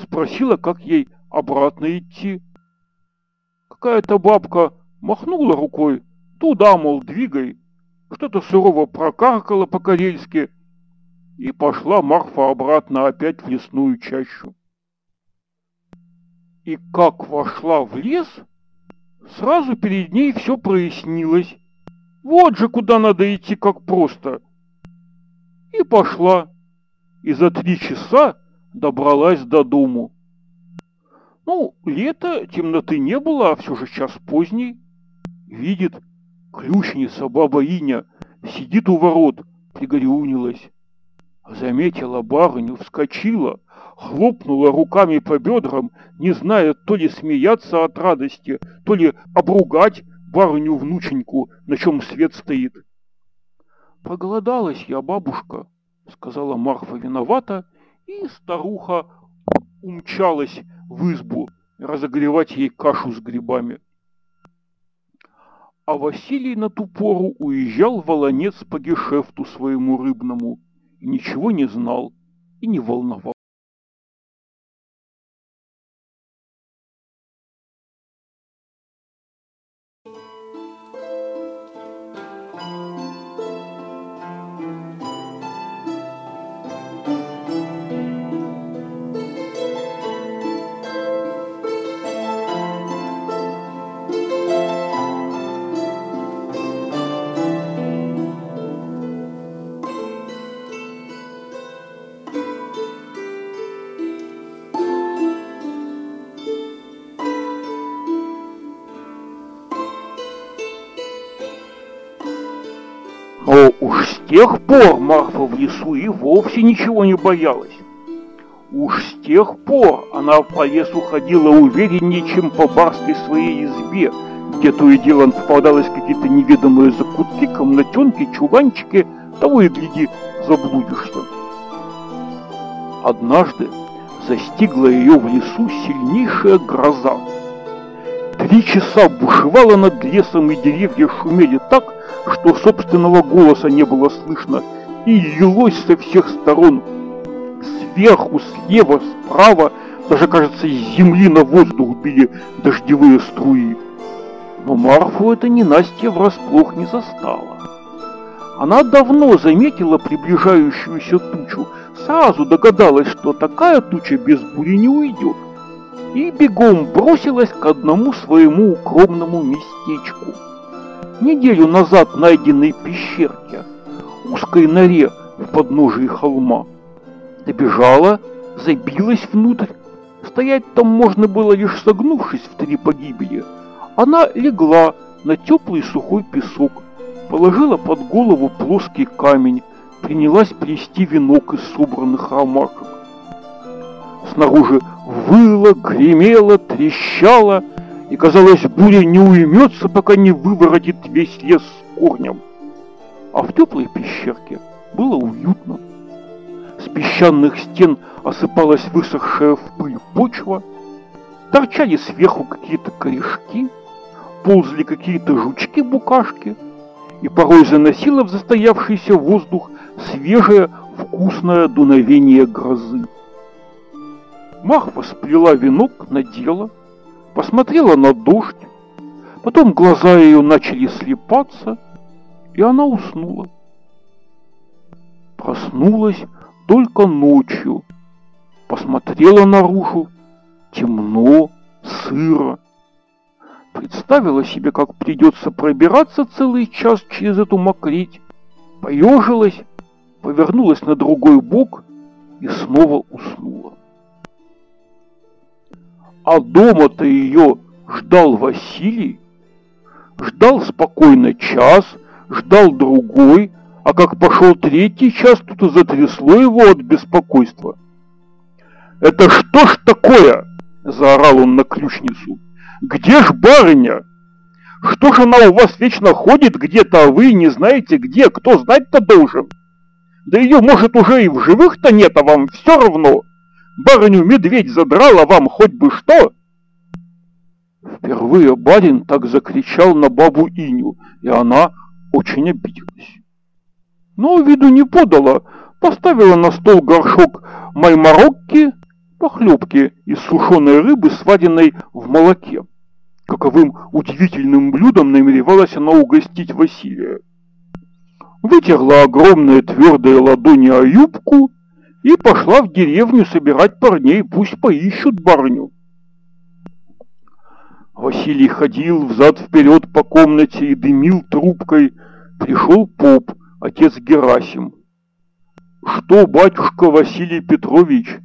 спросила, как ей обратно идти. Какая-то бабка махнула рукой, туда, мол, двигай, что-то сурово прокаркала по-карельски, и пошла Марфа обратно опять в лесную чащу. И как вошла в лес, сразу перед ней все прояснилось. Вот же куда надо идти, как просто. И пошла. И за три часа добралась до дому. Ну, лето, темноты не было, а все же час поздний. Видит, ключница баба Иня сидит у ворот, пригорюнилась. Заметила барыню, вскочила, хлопнула руками по бедрам, не зная то ли смеяться от радости, то ли обругать, барыню-внученьку, на чем свет стоит. «Проголодалась я, бабушка», — сказала Марфа виновата, и старуха умчалась в избу разогревать ей кашу с грибами. А Василий на ту пору уезжал Волонец по гешефту своему рыбному и ничего не знал и не волновал. Тех пор Марфа в лесу и вовсе ничего не боялась. Уж с тех пор она по лесу ходила увереннее, чем по барской своей избе, где то и дело попадалось какие-то неведомые закутки, комнатенки, чуланчики, того и гляди, заблудишься. Однажды застигла ее в лесу сильнейшая гроза. Три часа бушевала над лесом, и деревья шумели так, что собственного голоса не было слышно, и лилось со всех сторон. Сверху, слева, справа, даже, кажется, из земли на воздух били дождевые струи. Но Марфу это не Настя врасплох не застала. Она давно заметила приближающуюся тучу, сразу догадалась, что такая туча без бури не уйдет, и бегом бросилась к одному своему укромному местечку неделю назад найденной пещерке, узкой норе в подножии холма. Добежала, забилась внутрь. Стоять там можно было лишь согнувшись в три погибели. Она легла на теплый сухой песок, положила под голову плоский камень, принялась плести венок из собранных ромашек. Снаружи выло, гремело, трещало, и, казалось, буря не уймется, пока не выворотит весь лес с корнем. А в теплой пещерке было уютно. С песчаных стен осыпалась высохшая в пыль почва, торчали сверху какие-то корешки, ползали какие-то жучки-букашки, и порой заносило в застоявшийся воздух свежее вкусное дуновение грозы. Марфа сплела венок, надела — посмотрела на дождь, потом глаза ее начали слепаться, и она уснула. Проснулась только ночью, посмотрела наружу, темно, сыро. Представила себе, как придется пробираться целый час через эту мокрить, поежилась, повернулась на другой бок и снова уснула. А дома-то ее ждал Василий. Ждал спокойно час, ждал другой, а как пошел третий час, тут и затрясло его от беспокойства. «Это что ж такое?» – заорал он на ключницу. «Где ж барыня? Что ж она у вас вечно ходит где-то, а вы не знаете где? Кто знать-то должен? Да ее, может, уже и в живых-то нет, а вам все равно!» Барыню медведь задрал, а вам хоть бы что!» Впервые барин так закричал на бабу Иню, и она очень обиделась. Но виду не подала, поставила на стол горшок маймарокки, похлебки из сушеной рыбы, сваденной в молоке. Каковым удивительным блюдом намеревалась она угостить Василия. Вытерла огромные твердые ладони о юбку и пошла в деревню собирать парней, пусть поищут барню. Василий ходил взад-вперед по комнате и дымил трубкой. Пришел поп, отец Герасим. Что, батюшка Василий Петрович,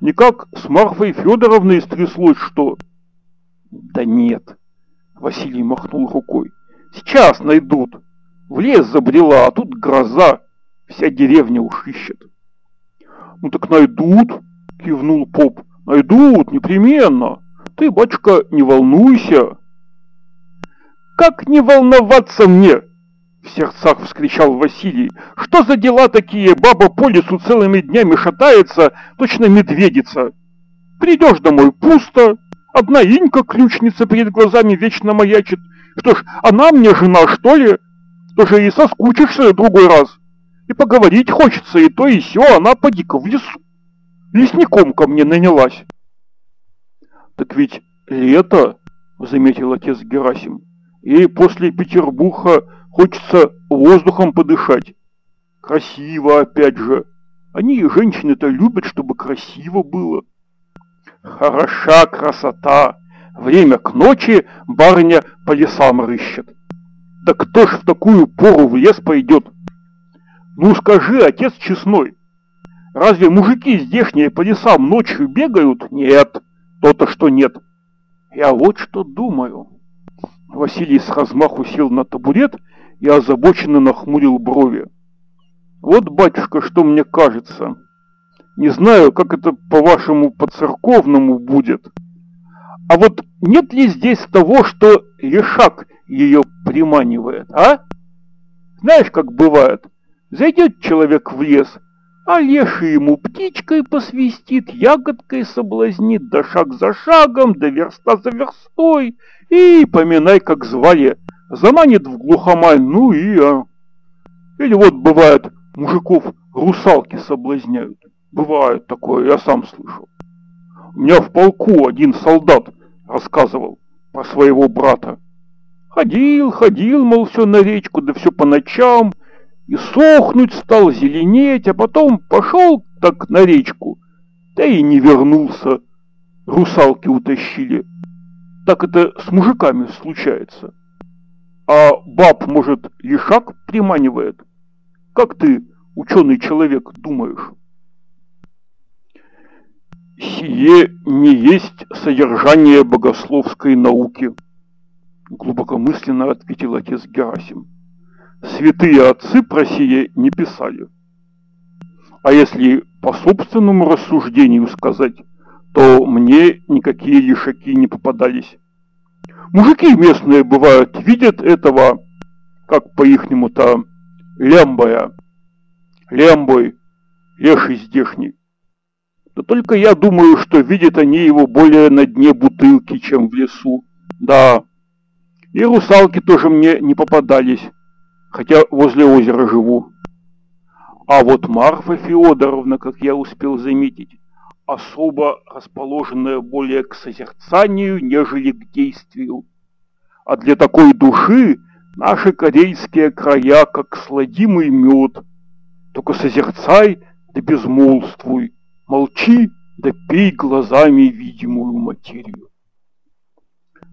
никак с Марфой Федоровной стряслось что? Да нет, Василий махнул рукой. Сейчас найдут. В лес забрела, а тут гроза. Вся деревня уж ищет. «Ну так найдут», — кивнул поп. «Найдут, непременно. Ты, батюшка, не волнуйся». «Как не волноваться мне?» — в сердцах вскричал Василий. «Что за дела такие? Баба по лесу целыми днями шатается, точно медведица. Придешь домой пусто, одна инька ключница перед глазами вечно маячит. Что ж, она мне жена, что ли? Тоже и соскучишься другой раз. И поговорить хочется, и то, и сё, она поди-ка в лесу. Лесником ко мне нанялась. Так ведь лето, заметил отец Герасим, и после Петербурга хочется воздухом подышать. Красиво опять же. Они, женщины-то, любят, чтобы красиво было. Хороша красота. Время к ночи барыня по лесам рыщет. Да кто ж в такую пору в лес пойдет? Ну скажи, отец честной, разве мужики здешние по лесам ночью бегают? Нет, то-то что нет. Я вот что думаю. Василий с размаху сел на табурет и озабоченно нахмурил брови. Вот, батюшка, что мне кажется. Не знаю, как это по-вашему по-церковному будет. А вот нет ли здесь того, что лешак ее приманивает, а? Знаешь, как бывает, зайдет человек в лес, а леший ему птичкой посвистит, ягодкой соблазнит, да шаг за шагом, да верста за верстой, и, поминай, как звали, заманит в глухомаль, ну и... А. Или вот бывает, мужиков русалки соблазняют. Бывает такое, я сам слышал. У меня в полку один солдат рассказывал про своего брата. Ходил, ходил, мол, все на речку, да все по ночам, и сохнуть стал, зеленеть, а потом пошел так на речку, да и не вернулся. Русалки утащили. Так это с мужиками случается. А баб, может, лишак приманивает? Как ты, ученый человек, думаешь? Сие не есть содержание богословской науки, глубокомысленно ответил отец Герасим. Святые отцы про сие не писали. А если по собственному рассуждению сказать, то мне никакие лишаки не попадались. Мужики местные бывают, видят этого, как по-ихнему-то, лямбая, лямбой, леший здешний. Да только я думаю, что видят они его более на дне бутылки, чем в лесу. Да, и русалки тоже мне не попадались, хотя возле озера живу. А вот Марфа Феодоровна, как я успел заметить, особо расположенная более к созерцанию, нежели к действию. А для такой души наши корейские края, как сладимый мед. Только созерцай да безмолвствуй. Молчи, да пей глазами видимую материю.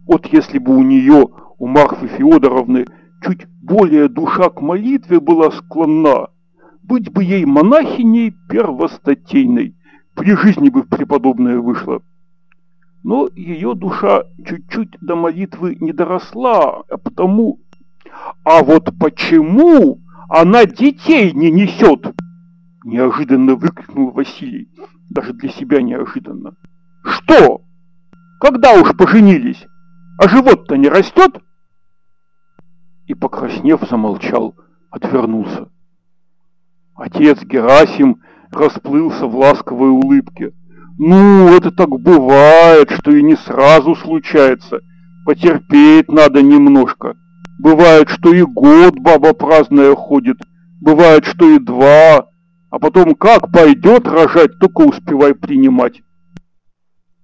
Вот если бы у нее, у Марфы Феодоровны, чуть более душа к молитве была склонна, быть бы ей монахиней первостатейной, при жизни бы преподобная вышла. Но ее душа чуть-чуть до молитвы не доросла, а потому... А вот почему она детей не несет? Неожиданно выкрикнул Василий, даже для себя неожиданно. Что? Когда уж поженились? А живот-то не растет? И, покраснев, замолчал, отвернулся. Отец Герасим расплылся в ласковой улыбке. Ну, это так бывает, что и не сразу случается. Потерпеть надо немножко. Бывает, что и год баба праздная ходит. Бывает, что и два. А потом как пойдет рожать, только успевай принимать.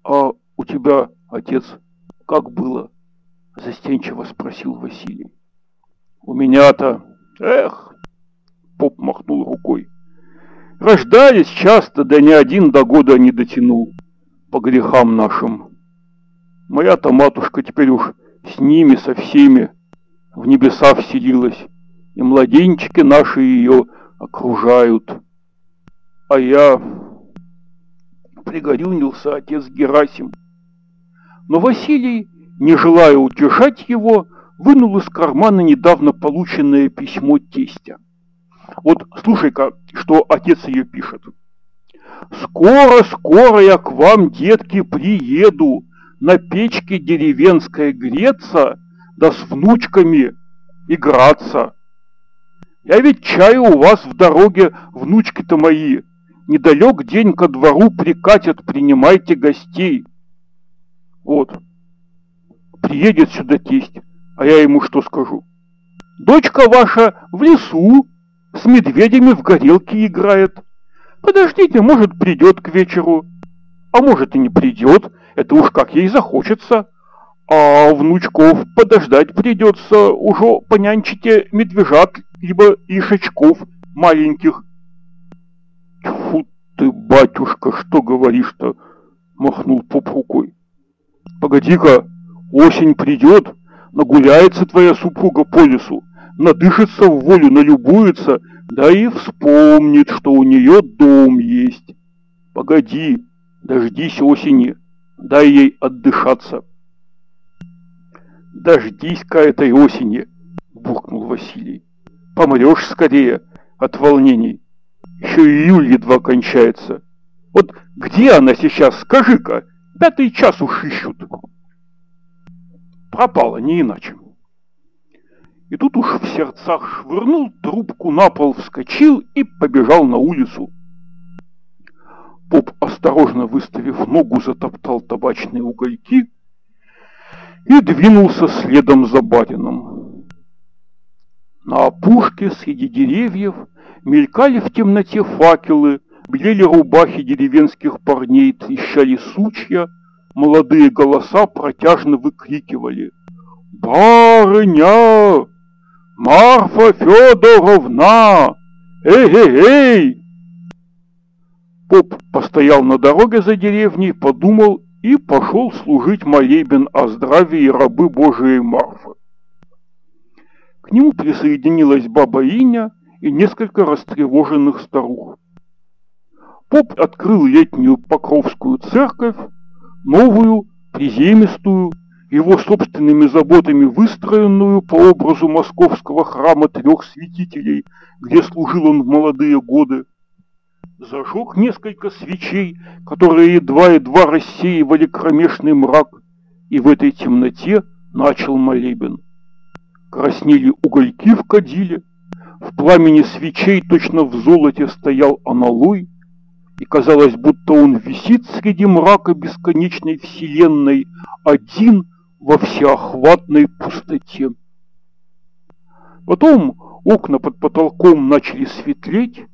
А у тебя, отец, как было? Застенчиво спросил Василий. У меня-то, эх, поп махнул рукой. Рождались часто, да ни один до года не дотянул по грехам нашим. Моя-то матушка теперь уж с ними, со всеми, в небеса вселилась, и младенчики наши ее окружают а я пригорюнился отец Герасим. Но Василий, не желая утешать его, вынул из кармана недавно полученное письмо тестя. Вот слушай-ка, что отец ее пишет. «Скоро, скоро я к вам, детки, приеду, на печке деревенской греться, да с внучками играться. Я ведь чаю у вас в дороге, внучки-то мои, Недалек день ко двору прикатят, принимайте гостей. Вот. Приедет сюда тесть, а я ему что скажу? Дочка ваша в лесу, с медведями в горелке играет. Подождите, может, придет к вечеру. А может и не придет, это уж как ей захочется. А внучков подождать придется, уже понянчите медвежат, либо ишачков маленьких. Тьфу ты, батюшка, что говоришь-то? Махнул поп рукой. Погоди-ка, осень придет, нагуляется твоя супруга по лесу, надышится в волю, налюбуется, да и вспомнит, что у нее дом есть. Погоди, дождись осени, дай ей отдышаться. Дождись-ка этой осени, буркнул Василий. Помрешь скорее от волнений. Еще июль едва кончается. Вот где она сейчас, скажи-ка, пятый час уж ищут. Пропала, не иначе. И тут уж в сердцах швырнул трубку на пол, вскочил и побежал на улицу. Поп, осторожно выставив ногу, затоптал табачные угольки и двинулся следом за барином. На опушке среди деревьев мелькали в темноте факелы, белели рубахи деревенских парней, трещали сучья, молодые голоса протяжно выкрикивали «Барыня! Марфа Федоровна! Эй-эй-эй!» Поп постоял на дороге за деревней, подумал и пошел служить молебен о здравии рабы Божией Марфы. К нему присоединилась баба Иня и несколько растревоженных старух. Поп открыл летнюю Покровскую церковь, новую, приземистую, его собственными заботами выстроенную по образу московского храма трех святителей, где служил он в молодые годы. Зажег несколько свечей, которые едва-едва рассеивали кромешный мрак, и в этой темноте начал молебен. Краснели угольки в кадиле, в пламени свечей точно в золоте стоял аналой, и казалось, будто он висит среди мрака бесконечной вселенной, один во всеохватной пустоте. Потом окна под потолком начали светлеть,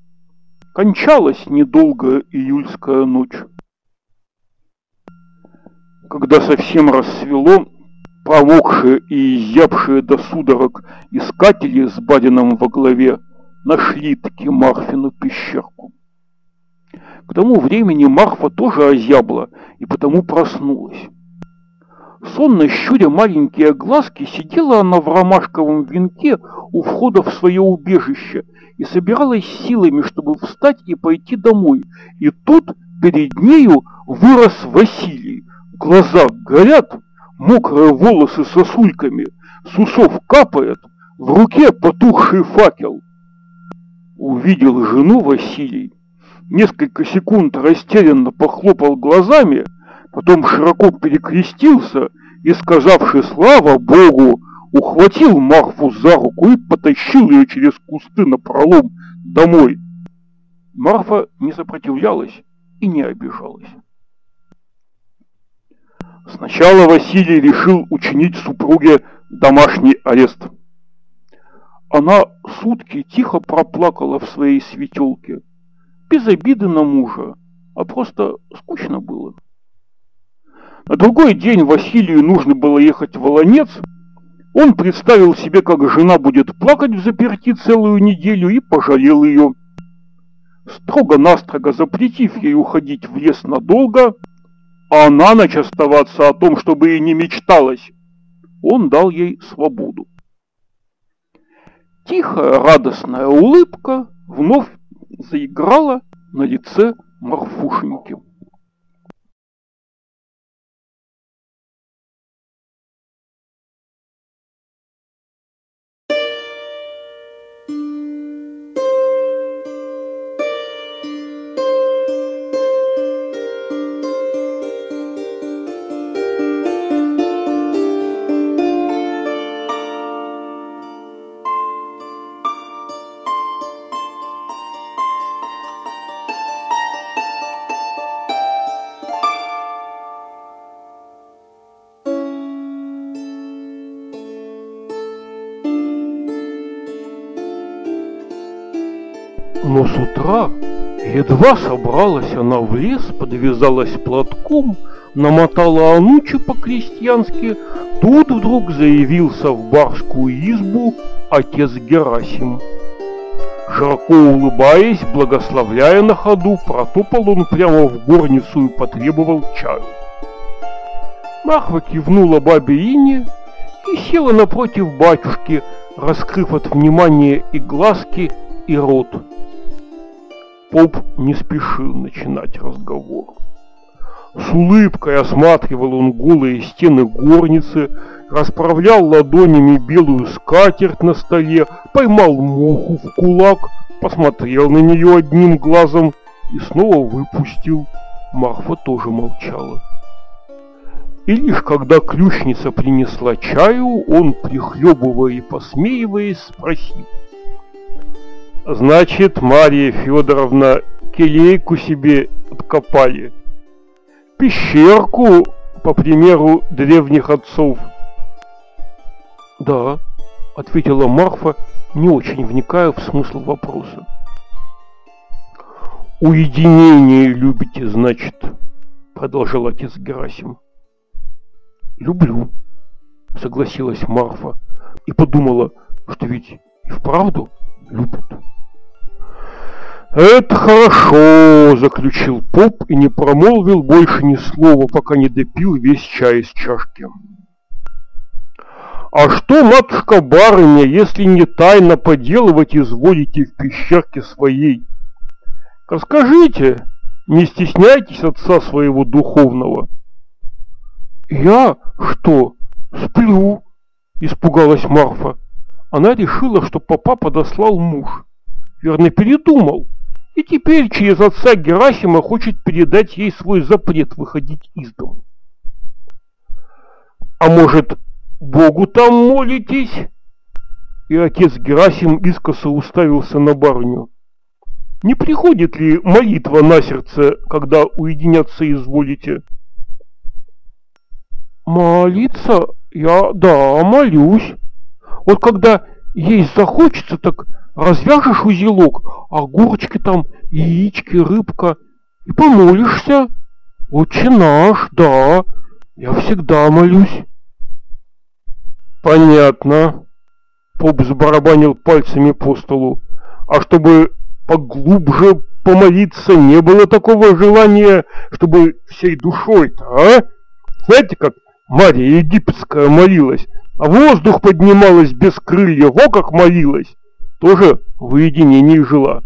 кончалась недолгая июльская ночь. Когда совсем рассвело, промокшие и изябшие до судорог искатели с Бадином во главе нашли таки Марфину пещерку. К тому времени Марфа тоже озябла и потому проснулась. Сонно щуря маленькие глазки, сидела она в ромашковом венке у входа в свое убежище и собиралась силами, чтобы встать и пойти домой. И тут перед нею вырос Василий. Глаза горят, мокрые волосы сосульками, с усов капает, в руке потухший факел. Увидел жену Василий, несколько секунд растерянно похлопал глазами, потом широко перекрестился и, сказавши «Слава Богу!», ухватил Марфу за руку и потащил ее через кусты на пролом домой. Марфа не сопротивлялась и не обижалась. Сначала Василий решил учинить супруге домашний арест. Она сутки тихо проплакала в своей светелке, без обиды на мужа, а просто скучно было. На другой день Василию нужно было ехать в Волонец. Он представил себе, как жена будет плакать в заперти целую неделю и пожалел ее. Строго-настрого запретив ей уходить в лес надолго, а на ночь оставаться о том, чтобы и не мечталось, он дал ей свободу. Тихая радостная улыбка вновь заиграла на лице Марфушеньки. Но с утра едва собралась она в лес, подвязалась платком, намотала анучи по-крестьянски, тут вдруг заявился в барскую избу отец Герасим. Широко улыбаясь, благословляя на ходу, протопал он прямо в горницу и потребовал чаю. Махва кивнула бабе Ине и села напротив батюшки, раскрыв от внимания и глазки, и рот. Поп не спешил начинать разговор. С улыбкой осматривал он голые стены горницы, расправлял ладонями белую скатерть на столе, поймал муху в кулак, посмотрел на нее одним глазом и снова выпустил. Марфа тоже молчала. И лишь когда ключница принесла чаю, он, прихлебывая и посмеиваясь, спросил. «Значит, Мария Федоровна, келейку себе откопали?» пещерку, по примеру древних отцов. Да, ответила Марфа, не очень вникая в смысл вопроса. Уединение любите, значит, продолжал отец Герасим. Люблю, согласилась Марфа и подумала, что ведь и вправду любит. «Это хорошо», — заключил поп и не промолвил больше ни слова, пока не допил весь чай из чашки. «А что, матушка-барыня, если не тайно поделывать изволите в пещерке своей? Расскажите, не стесняйтесь отца своего духовного». «Я что, сплю?» — испугалась Марфа. Она решила, что папа подослал муж. Верно, передумал и теперь через отца Герасима хочет передать ей свой запрет выходить из дома. А может, Богу там молитесь? И отец Герасим искоса уставился на барыню. Не приходит ли молитва на сердце, когда уединяться изволите? Молиться? Я, да, молюсь. Вот когда есть захочется, так развяжешь узелок, огурчики там, яички, рыбка, и помолишься. Отче наш, да, я всегда молюсь. Понятно. Поп забарабанил пальцами по столу. А чтобы поглубже помолиться, не было такого желания, чтобы всей душой-то, а? Знаете, как Мария Египетская молилась, а воздух поднималась без крыльев, во как молилась тоже в уединении жила.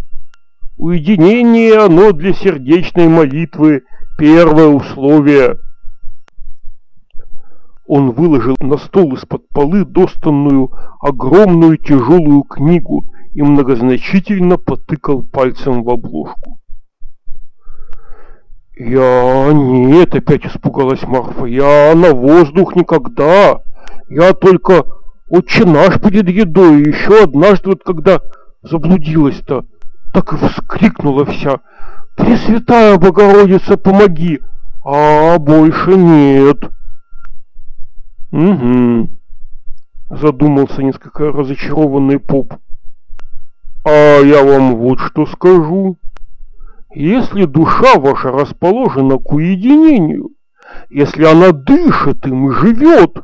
Уединение, оно для сердечной молитвы первое условие. Он выложил на стол из-под полы достанную огромную тяжелую книгу и многозначительно потыкал пальцем в обложку. «Я... нет!» — опять испугалась Марфа. «Я на воздух никогда! Я только Отче наш перед едой, еще однажды, вот когда заблудилась-то, так и вскрикнула вся. Пресвятая Богородица, помоги! А больше нет. Угу. Задумался несколько разочарованный поп. А я вам вот что скажу. Если душа ваша расположена к уединению, если она дышит им и живет,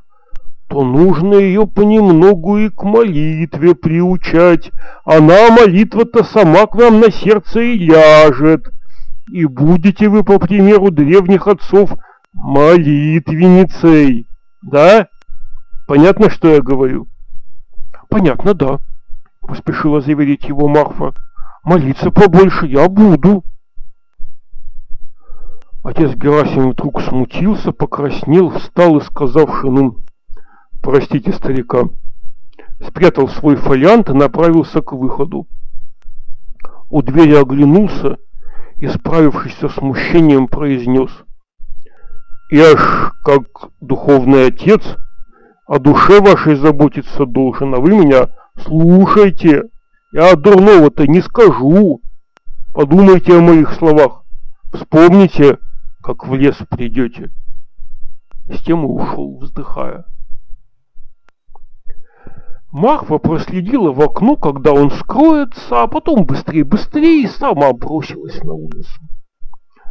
то нужно ее понемногу и к молитве приучать. Она, молитва-то, сама к вам на сердце и ляжет. И будете вы, по примеру древних отцов, молитвенницей. Да? Понятно, что я говорю? Понятно, да, поспешила заверить его Марфа. Молиться побольше я буду. Отец Герасим вдруг смутился, покраснел, встал и, сказавши, ну, простите старика, спрятал свой фолиант и направился к выходу. У двери оглянулся и, справившись со смущением, произнес. «Я ж, как духовный отец, о душе вашей заботиться должен, а вы меня слушайте. Я дурного-то не скажу. Подумайте о моих словах. Вспомните, как в лес придете». С тем и ушел, вздыхая. Марфа проследила в окно, когда он скроется, а потом быстрее-быстрее сама бросилась на улицу.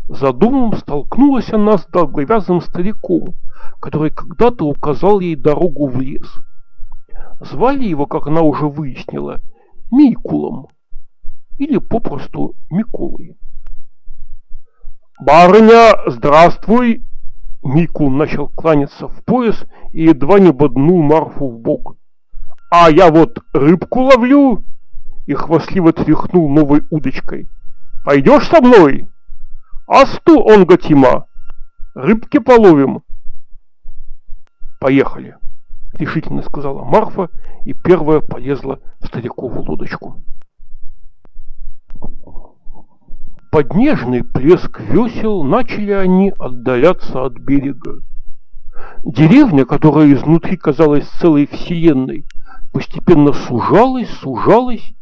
За домом столкнулась она с долговязым стариком, который когда-то указал ей дорогу в лес. Звали его, как она уже выяснила, Микулом или попросту Миколой. «Барыня, здравствуй!» Микул начал кланяться в пояс и едва не боднул Марфу в бок. «А я вот рыбку ловлю!» И хвастливо тряхнул новой удочкой. «Пойдешь со мной?» «А сту, он Гатима! Рыбки половим!» «Поехали!» — решительно сказала Марфа и первая полезла в старикову лодочку. Под нежный плеск весел начали они отдаляться от берега. Деревня, которая изнутри казалась целой вселенной, постепенно сужалась, сужалась,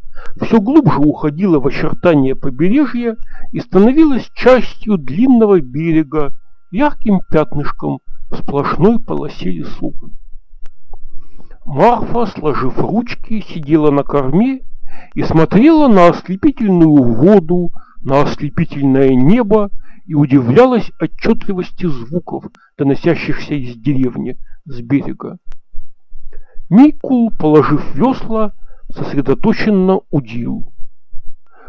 все глубже уходила в очертания побережья и становилась частью длинного берега, ярким пятнышком в сплошной полосе лесов. Марфа, сложив ручки, сидела на корме и смотрела на ослепительную воду, на ослепительное небо и удивлялась отчетливости звуков, доносящихся из деревни с берега. Микул, положив весла, сосредоточенно удил.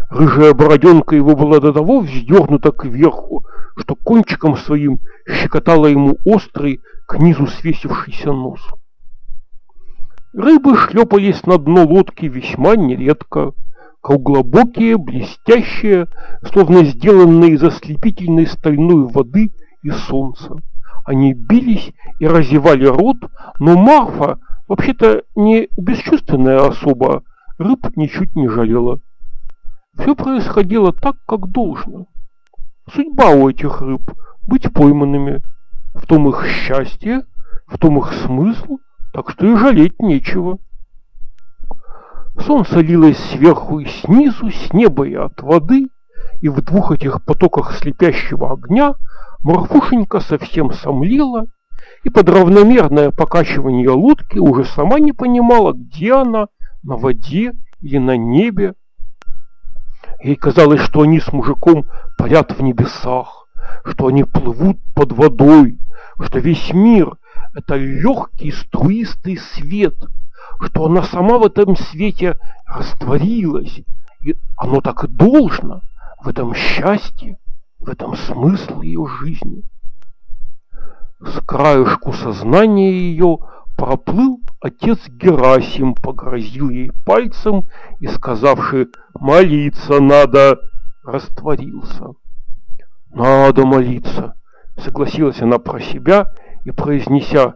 Рыжая бороденка его была до того вздернута кверху, что кончиком своим щекотала ему острый, к низу свесившийся нос. Рыбы шлепались на дно лодки весьма нередко, круглобокие, блестящие, словно сделанные из ослепительной стальной воды и солнца. Они бились и разевали рот, но Марфа, вообще-то не бесчувственная особа, рыб ничуть не жалела. Все происходило так, как должно. Судьба у этих рыб — быть пойманными. В том их счастье, в том их смысл, так что и жалеть нечего. Солнце лилось сверху и снизу, с неба и от воды, и в двух этих потоках слепящего огня Марфушенька совсем сомлела, и под равномерное покачивание лодки уже сама не понимала, где она, на воде или на небе. Ей казалось, что они с мужиком парят в небесах, что они плывут под водой, что весь мир — это легкий струистый свет — что она сама в этом свете растворилась. И оно так и должно, в этом счастье, в этом смысл ее жизни. С краешку сознания ее проплыл отец Герасим, погрозил ей пальцем и, сказавший «молиться надо», растворился. «Надо молиться», — согласилась она про себя и, произнеся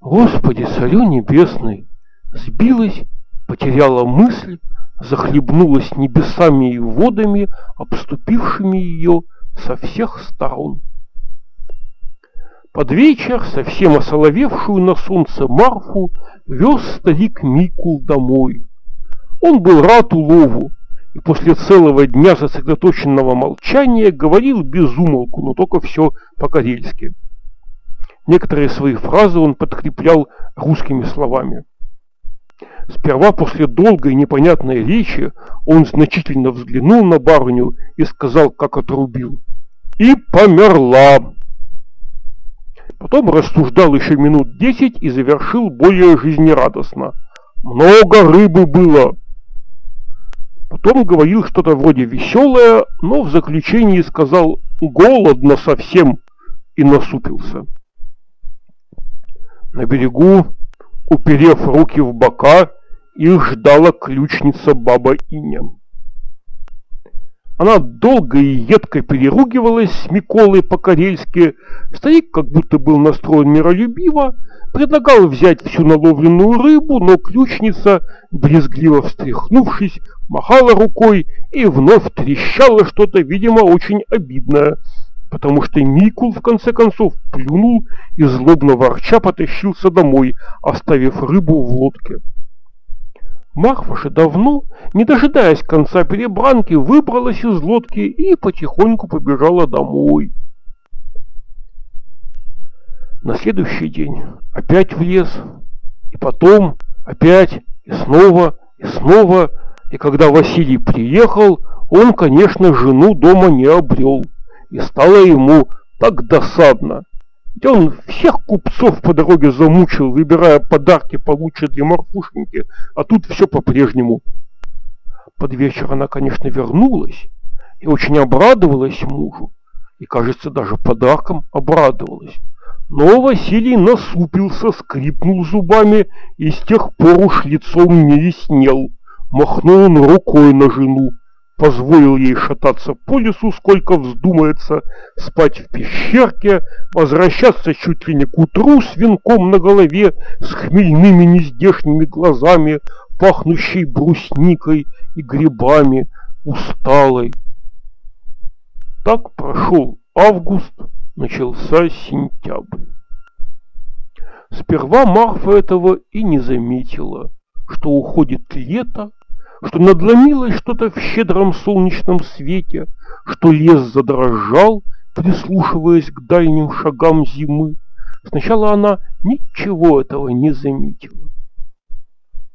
«Господи, царю небесный, сбилась, потеряла мысль, захлебнулась небесами и водами, обступившими ее со всех сторон. Под вечер, совсем осоловевшую на солнце Марфу, вез старик Микул домой. Он был рад улову, и после целого дня сосредоточенного молчания говорил без умолку, но только все по-карельски. Некоторые свои фразы он подкреплял русскими словами. Сперва после долгой непонятной речи он значительно взглянул на барыню и сказал, как отрубил. И померла. Потом рассуждал еще минут десять и завершил более жизнерадостно. Много рыбы было. Потом говорил что-то вроде веселое, но в заключении сказал «голодно совсем» и насупился. На берегу Уперев руки в бока, их ждала ключница баба Иня. Она долго и едко переругивалась с Миколой по-карельски. Старик как будто был настроен миролюбиво, предлагал взять всю наловленную рыбу, но ключница, брезгливо встряхнувшись, махала рукой и вновь трещала что-то, видимо, очень обидное – потому что Микул в конце концов плюнул и злобно ворча потащился домой, оставив рыбу в лодке. Марфа же давно, не дожидаясь конца перебранки, выбралась из лодки и потихоньку побежала домой. На следующий день опять в лес, и потом опять И снова, и снова, и когда Василий приехал, он, конечно, жену дома не обрел, и стало ему так досадно. Ведь он всех купцов по дороге замучил, выбирая подарки получше для Марфушеньки, а тут все по-прежнему. Под вечер она, конечно, вернулась и очень обрадовалась мужу, и, кажется, даже подарком обрадовалась. Но Василий насупился, скрипнул зубами и с тех пор уж лицом не яснел. Махнул он рукой на жену, позволил ей шататься по лесу, сколько вздумается, спать в пещерке, возвращаться чуть ли не к утру с венком на голове, с хмельными нездешними глазами, пахнущей брусникой и грибами, усталой. Так прошел август, начался сентябрь. Сперва Марфа этого и не заметила, что уходит лето, что надломилось что-то в щедром солнечном свете, что лес задрожал, прислушиваясь к дальним шагам зимы. Сначала она ничего этого не заметила.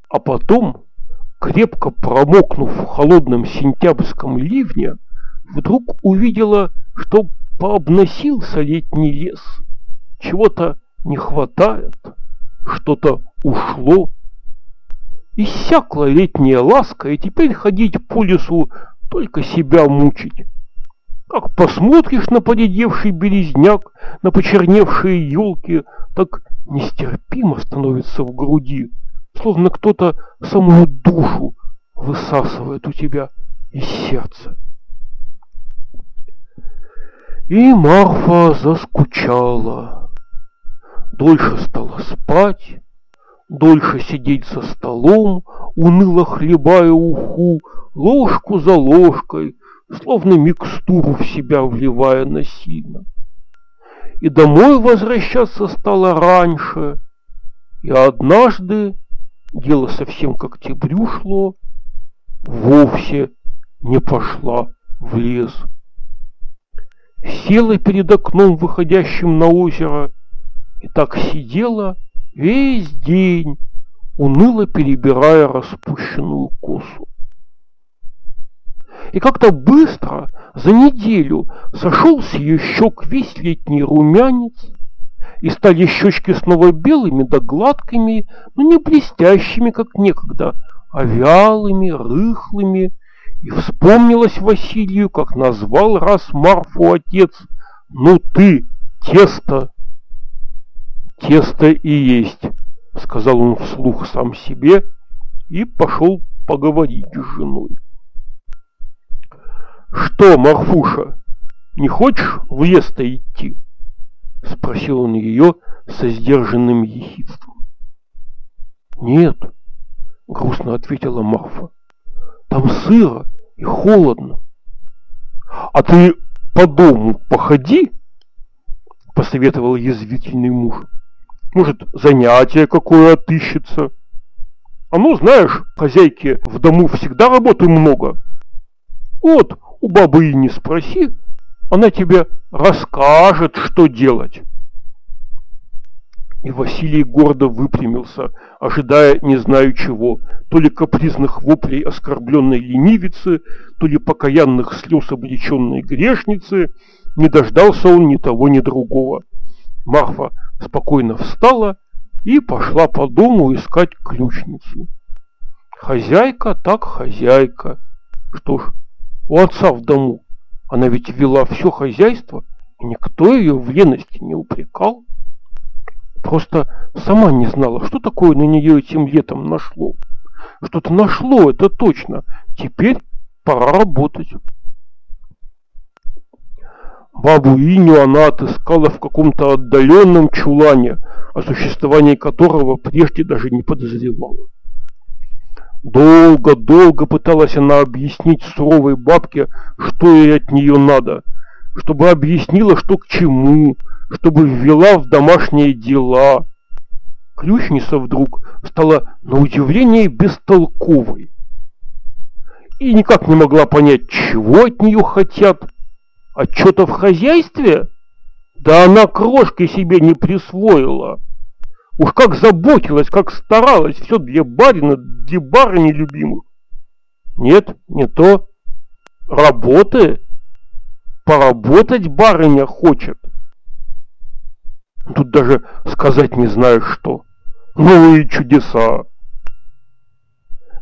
А потом, крепко промокнув в холодном сентябрьском ливне, вдруг увидела, что пообносился летний лес. Чего-то не хватает, что-то ушло Иссякла летняя ласка, и теперь ходить по лесу только себя мучить. Как посмотришь на поредевший березняк, на почерневшие елки, так нестерпимо становится в груди, словно кто-то самую душу высасывает у тебя из сердца. И Марфа заскучала, дольше стала спать, дольше сидеть за столом, уныло хлебая уху, ложку за ложкой, словно микстуру в себя вливая насильно. И домой возвращаться стало раньше, и однажды, дело совсем к октябрю шло, вовсе не пошла в лес. Села перед окном, выходящим на озеро, и так сидела, весь день, уныло перебирая распущенную косу. И как-то быстро, за неделю, сошел с ее щек весь летний румянец, и стали щечки снова белыми да гладкими, но не блестящими, как некогда, а вялыми, рыхлыми, и вспомнилось Василию, как назвал раз Марфу отец, «Ну ты, тесто!» Тесто и есть, сказал он вслух сам себе и пошел поговорить с женой. Что, Марфуша, не хочешь в лес-то идти? Спросил он ее со сдержанным ехидством. Нет, грустно ответила Марфа. Там сыро и холодно. А ты по дому походи, посоветовал язвительный муж. Может, занятие какое отыщется. А ну, знаешь, хозяйки в дому всегда работы много. Вот, у бабы и не спроси, она тебе расскажет, что делать. И Василий гордо выпрямился, ожидая не знаю чего, то ли капризных воплей оскорбленной ленивицы, то ли покаянных слез облеченной грешницы, не дождался он ни того, ни другого. Марфа спокойно встала и пошла по дому искать ключницу. Хозяйка так хозяйка. Что ж, у отца в дому она ведь вела все хозяйство, и никто ее в лености не упрекал. Просто сама не знала, что такое на нее этим летом нашло. Что-то нашло, это точно. Теперь пора работать. Бабу Иню она отыскала в каком-то отдаленном чулане, о существовании которого прежде даже не подозревала. Долго-долго пыталась она объяснить суровой бабке, что ей от нее надо, чтобы объяснила, что к чему, чтобы ввела в домашние дела. Ключница вдруг стала на удивление бестолковой и никак не могла понять, чего от нее хотят – а что-то в хозяйстве? Да она крошки себе не присвоила. Уж как заботилась, как старалась, все для барина, для барыни любимых. Нет, не то. Работы. Поработать барыня хочет. Тут даже сказать не знаю что. Ну и чудеса.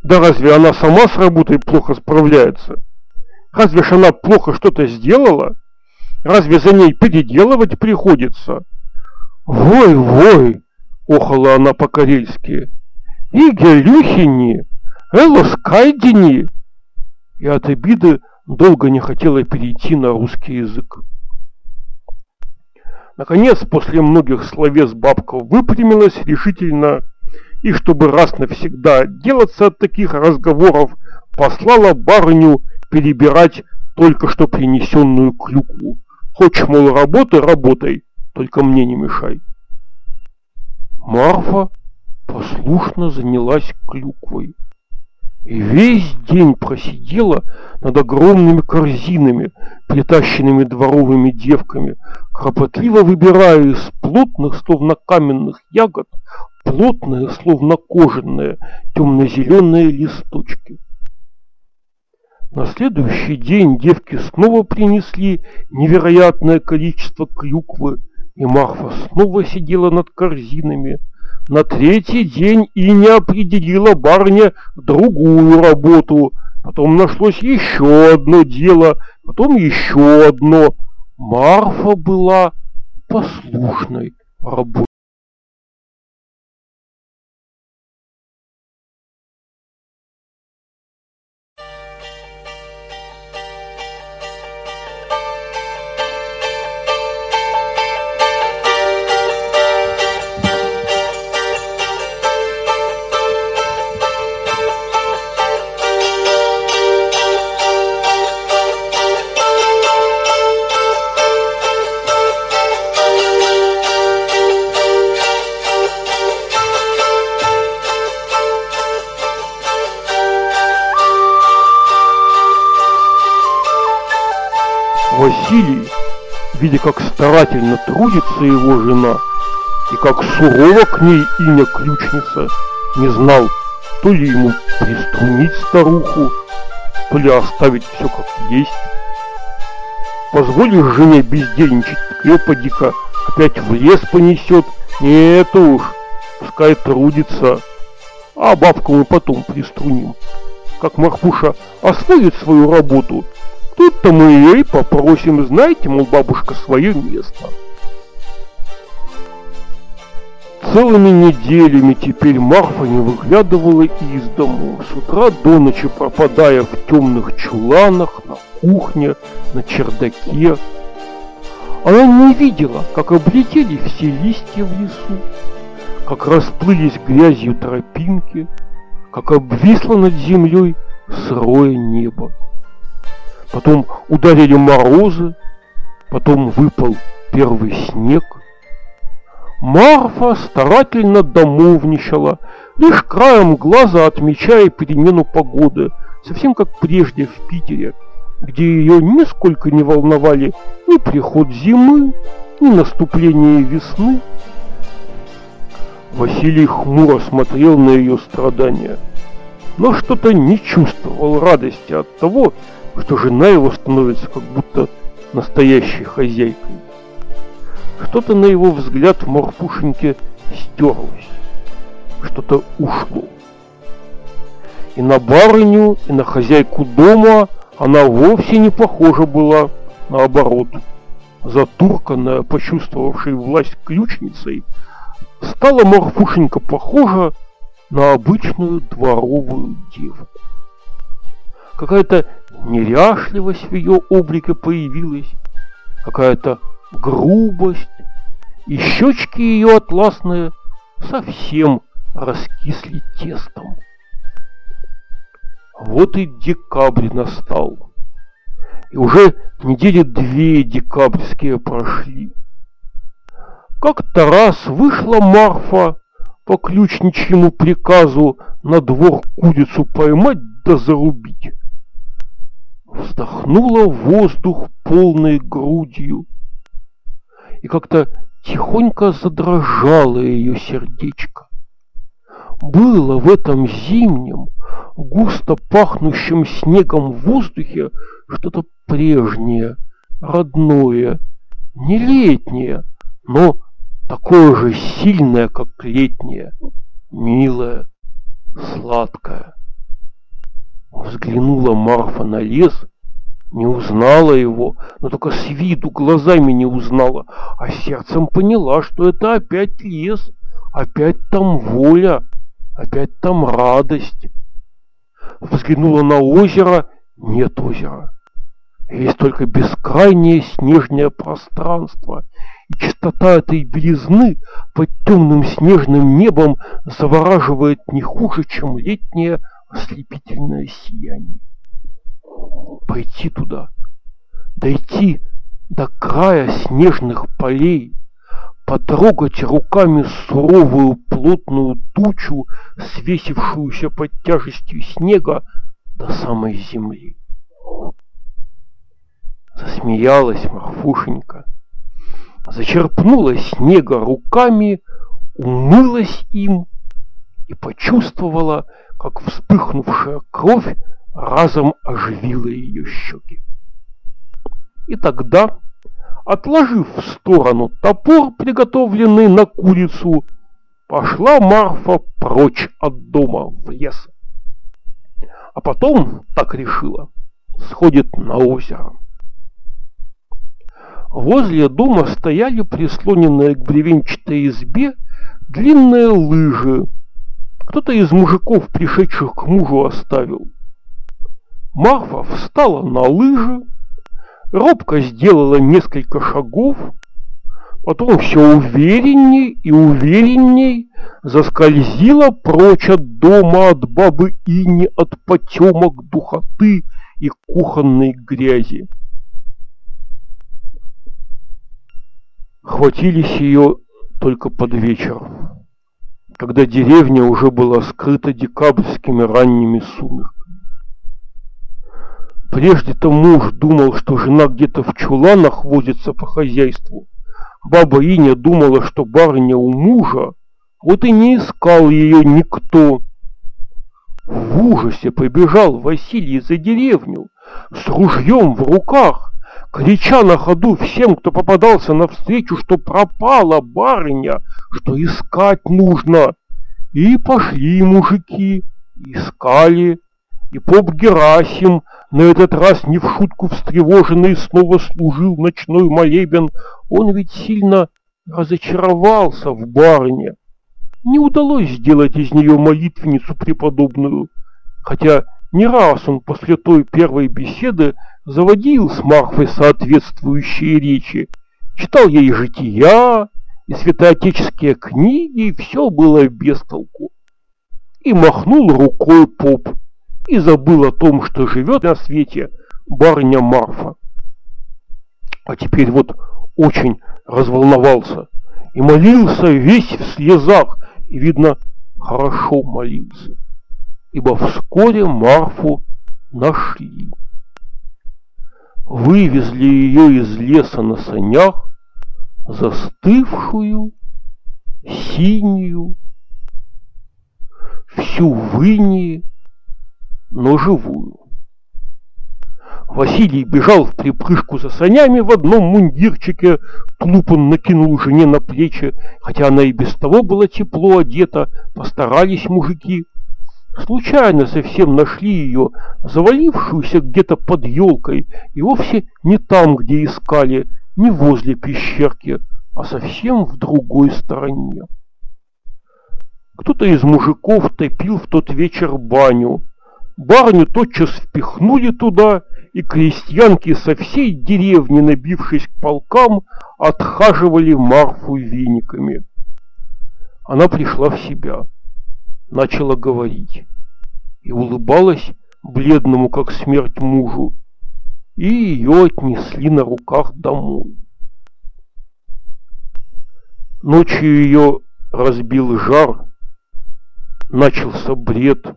Да разве она сама с работой плохо справляется? Разве ж она плохо что-то сделала? Разве за ней переделывать приходится? Вой, вой, охала она по-карельски. И гелюхини, элоскайдини. И от обиды долго не хотела перейти на русский язык. Наконец, после многих словес бабка выпрямилась решительно и, чтобы раз навсегда отделаться от таких разговоров, послала барыню перебирать только что принесенную клюкву. Хочешь, мол, работай, работай, только мне не мешай. Марфа послушно занялась клюквой и весь день просидела над огромными корзинами, притащенными дворовыми девками, кропотливо выбирая из плотных, словно каменных ягод, плотные, словно кожаные, темно-зеленые листочки. На следующий день девки снова принесли невероятное количество клюквы, и Марфа снова сидела над корзинами, на третий день и не определила барыня другую работу. Потом нашлось еще одно дело, потом еще одно. Марфа была послушной работой. Видя, как старательно трудится его жена, и как сурово к ней имя ключница, не знал, то ли ему приструнить старуху, то ли оставить все как есть. Позволишь жене бездельничать, так ее поди-ка опять в лес понесет. Нет уж, пускай трудится, а бабку мы потом приструним. Как Марфуша освоит свою работу, Тут-то мы ее и попросим, знаете, мол, бабушка, свое место. Целыми неделями теперь Марфа не выглядывала из дому, с утра до ночи пропадая в темных чуланах, на кухне, на чердаке. Она не видела, как облетели все листья в лесу, как расплылись грязью тропинки, как обвисло над землей сырое небо. Потом ударили морозы, потом выпал первый снег. Марфа старательно домовничала, лишь краем глаза отмечая перемену погоды, совсем как прежде в Питере, где ее нисколько не волновали ни приход зимы, ни наступление весны. Василий хмуро смотрел на ее страдания, но что-то не чувствовал радости от того, что жена его становится как будто настоящей хозяйкой. Что-то на его взгляд в Марфушеньке стерлось, что-то ушло. И на барыню, и на хозяйку дома она вовсе не похожа была, наоборот. Затурканная, почувствовавшей власть ключницей, стала Марфушенька похожа на обычную дворовую девку. Какая-то неряшливость в ее облике появилась, какая-то грубость, и щечки ее атласные совсем раскисли тестом. Вот и декабрь настал. И уже недели две декабрьские прошли. Как-то раз вышла Марфа по ключничьему приказу на двор курицу поймать да зарубить вздохнула воздух полной грудью и как-то тихонько задрожало ее сердечко. Было в этом зимнем, густо пахнущем снегом воздухе что-то прежнее, родное, не летнее, но такое же сильное, как летнее, милое, сладкое. Взглянула Марфа на лес, не узнала его, но только с виду глазами не узнала, а сердцем поняла, что это опять лес, опять там воля, опять там радость. Взглянула на озеро, нет озера. Есть только бескрайнее снежное пространство, и чистота этой белизны под темным снежным небом завораживает не хуже, чем летнее ослепительное сияние. Пойти туда, дойти до края снежных полей, потрогать руками суровую плотную тучу, свесившуюся под тяжестью снега до самой земли. Засмеялась Марфушенька, зачерпнула снега руками, умылась им и почувствовала, как вспыхнувшая кровь разом оживила ее щеки. И тогда Отложив в сторону топор, приготовленный на курицу, пошла Марфа прочь от дома в лес. А потом, так решила, сходит на озеро. Возле дома стояли прислоненные к бревенчатой избе длинные лыжи. Кто-то из мужиков, пришедших к мужу, оставил. Марфа встала на лыжи, робко сделала несколько шагов, потом все уверенней и уверенней заскользила прочь от дома, от бабы Ини, от потемок, духоты и кухонной грязи. Хватились ее только под вечер, когда деревня уже была скрыта декабрьскими ранними сумерками. Прежде-то муж думал, что жена где-то в чуланах возится по хозяйству. Баба Иня думала, что барыня у мужа, вот и не искал ее никто. В ужасе побежал Василий за деревню с ружьем в руках, крича на ходу всем, кто попадался навстречу, что пропала барыня, что искать нужно. И пошли мужики, искали, и поп Герасим на этот раз не в шутку встревоженный снова служил ночной молебен. Он ведь сильно разочаровался в барыне. Не удалось сделать из нее молитвенницу преподобную, хотя не раз он после той первой беседы заводил с Марфой соответствующие речи, читал ей жития и святоотеческие книги, и все было без толку. И махнул рукой поп и забыл о том, что живет на свете барыня Марфа. А теперь вот очень разволновался и молился весь в слезах, и, видно, хорошо молился, ибо вскоре Марфу нашли. Вывезли ее из леса на санях, застывшую, синюю, всю в но живую. Василий бежал в припрыжку за санями в одном мундирчике, тулуп он накинул жене на плечи, хотя она и без того была тепло одета, постарались мужики. Случайно совсем нашли ее, завалившуюся где-то под елкой, и вовсе не там, где искали, не возле пещерки, а совсем в другой стороне. Кто-то из мужиков топил в тот вечер баню, Барню тотчас впихнули туда, и крестьянки со всей деревни, набившись к полкам, отхаживали Марфу вениками. Она пришла в себя, начала говорить и улыбалась бледному, как смерть мужу, и ее отнесли на руках домой. Ночью ее разбил жар, начался бред,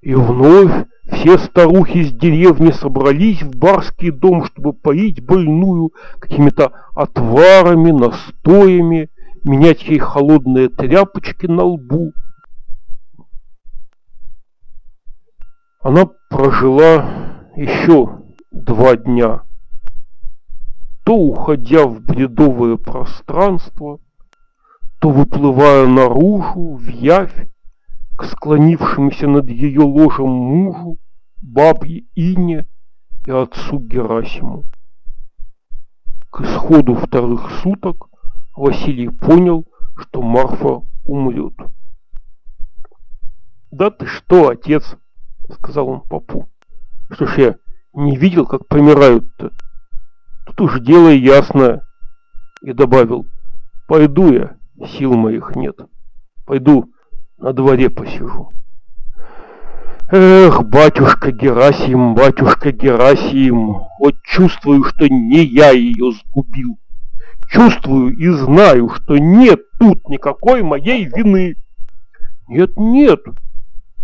и вновь Все старухи из деревни собрались в барский дом, чтобы поить больную какими-то отварами, настоями, менять ей холодные тряпочки на лбу. Она прожила еще два дня, то уходя в бредовое пространство, то выплывая наружу, в явь, к склонившемуся над ее ложем мужу, бабье Ине и отцу Герасиму. К исходу вторых суток Василий понял, что Марфа умрет. «Да ты что, отец!» — сказал он папу. «Что ж я не видел, как помирают-то? Тут уж дело ясное!» И добавил, «Пойду я, сил моих нет. Пойду на дворе посижу». Эх, батюшка Герасим, батюшка Герасим, вот чувствую, что не я ее сгубил. Чувствую и знаю, что нет тут никакой моей вины. Нет, нет,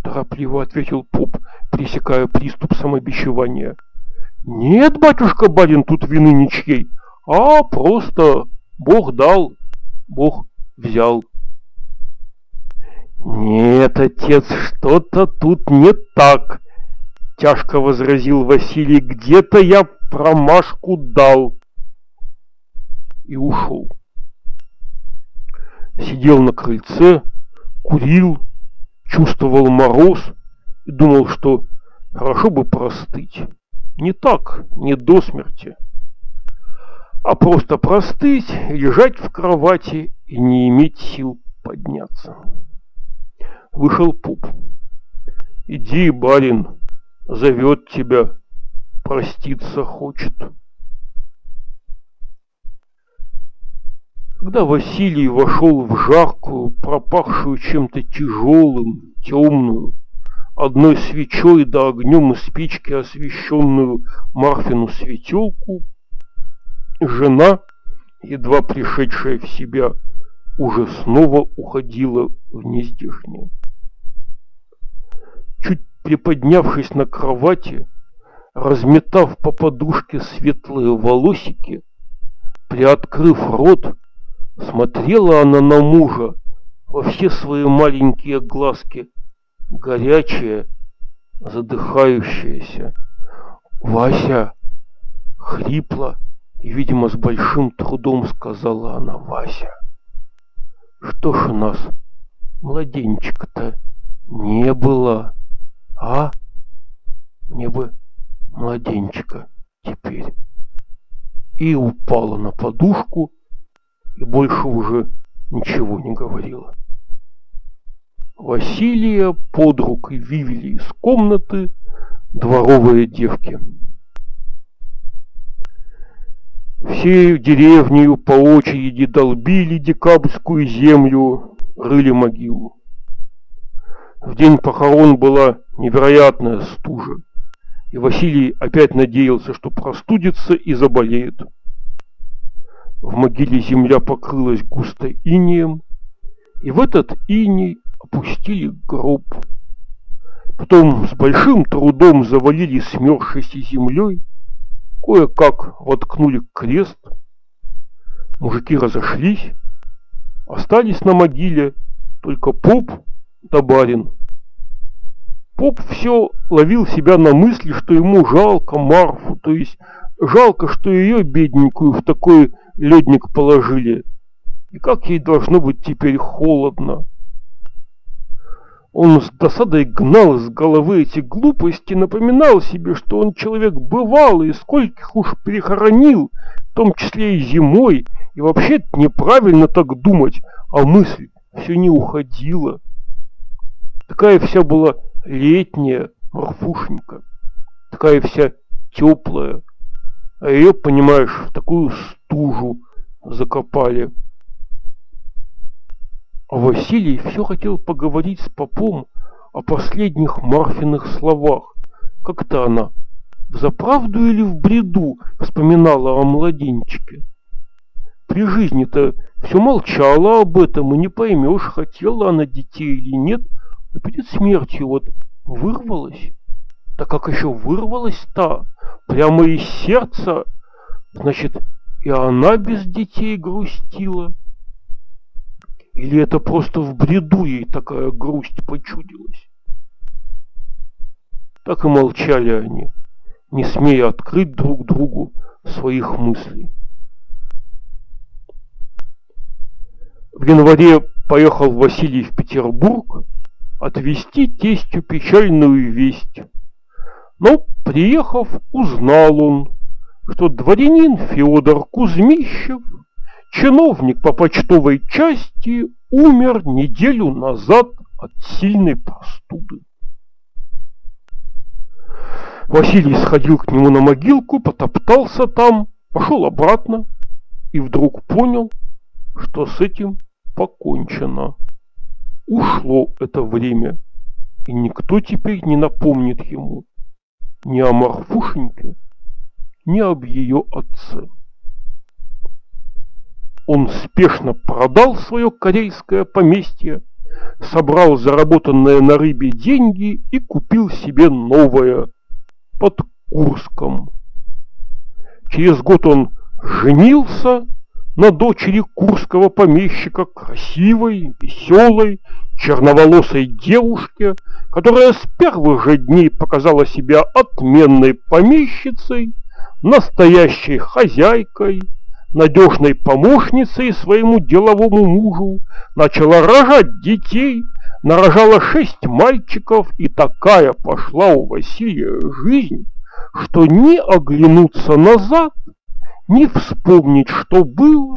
торопливо ответил поп, пресекая приступ самобичевания. Нет, батюшка Барин, тут вины ничьей, а просто Бог дал, Бог взял. «Нет, отец, что-то тут не так», — тяжко возразил Василий. «Где-то я промашку дал». И ушел. Сидел на крыльце, курил, чувствовал мороз и думал, что хорошо бы простыть. Не так, не до смерти, а просто простыть, лежать в кровати и не иметь сил подняться вышел пуп. Иди, барин, зовет тебя, проститься хочет. Когда Василий вошел в жаркую, пропахшую чем-то тяжелым, темную, одной свечой да огнем из спички освещенную Марфину светелку, жена, едва пришедшая в себя, уже снова уходила в нездешнее. Чуть приподнявшись на кровати, разметав по подушке светлые волосики, приоткрыв рот, смотрела она на мужа во все свои маленькие глазки, горячая, задыхающаяся. «Вася!» — хрипло и, видимо, с большим трудом сказала она «Вася!» «Что ж у нас младенчика-то не было?» А? Мне бы младенчика теперь. И упала на подушку, и больше уже ничего не говорила. Василия под руку вывели из комнаты дворовые девки. Все деревню по очереди долбили декабрьскую землю, рыли могилу. В день похорон была невероятная стужа, и Василий опять надеялся, что простудится и заболеет. В могиле земля покрылась густо инеем, и в этот иней опустили гроб. Потом с большим трудом завалили смерзшейся землей, кое-как воткнули крест. Мужики разошлись, остались на могиле только поп да барин. Поп все ловил себя на мысли, что ему жалко Марфу, то есть жалко, что ее бедненькую в такой ледник положили. И как ей должно быть теперь холодно. Он с досадой гнал из головы эти глупости, напоминал себе, что он человек бывалый, скольких уж перехоронил, в том числе и зимой, и вообще неправильно так думать, а мысль все не уходила. Такая вся была летняя Марфушенька, такая вся теплая, а ее, понимаешь, в такую стужу закопали. А Василий все хотел поговорить с попом о последних Марфиных словах. Как-то она в заправду или в бреду вспоминала о младенчике. При жизни-то все молчала об этом, и не поймешь, хотела она детей или нет – а перед смертью вот вырвалась. Так как еще вырвалась-то прямо из сердца, значит, и она без детей грустила. Или это просто в бреду ей такая грусть почудилась? Так и молчали они, не смея открыть друг другу своих мыслей. В январе поехал Василий в Петербург отвезти тестю печальную весть. Но, приехав, узнал он, что дворянин Федор Кузьмищев, чиновник по почтовой части, умер неделю назад от сильной простуды. Василий сходил к нему на могилку, потоптался там, пошел обратно и вдруг понял, что с этим покончено. Ушло это время, и никто теперь не напомнит ему ни о Марфушеньке, ни об ее отце. Он спешно продал свое корейское поместье, собрал заработанные на рыбе деньги и купил себе новое под Курском. Через год он женился на дочери курского помещика, красивой, веселой, черноволосой девушке, которая с первых же дней показала себя отменной помещицей, настоящей хозяйкой, надежной помощницей своему деловому мужу, начала рожать детей, нарожала шесть мальчиков, и такая пошла у Василия жизнь, что ни оглянуться назад, ни вспомнить, что было,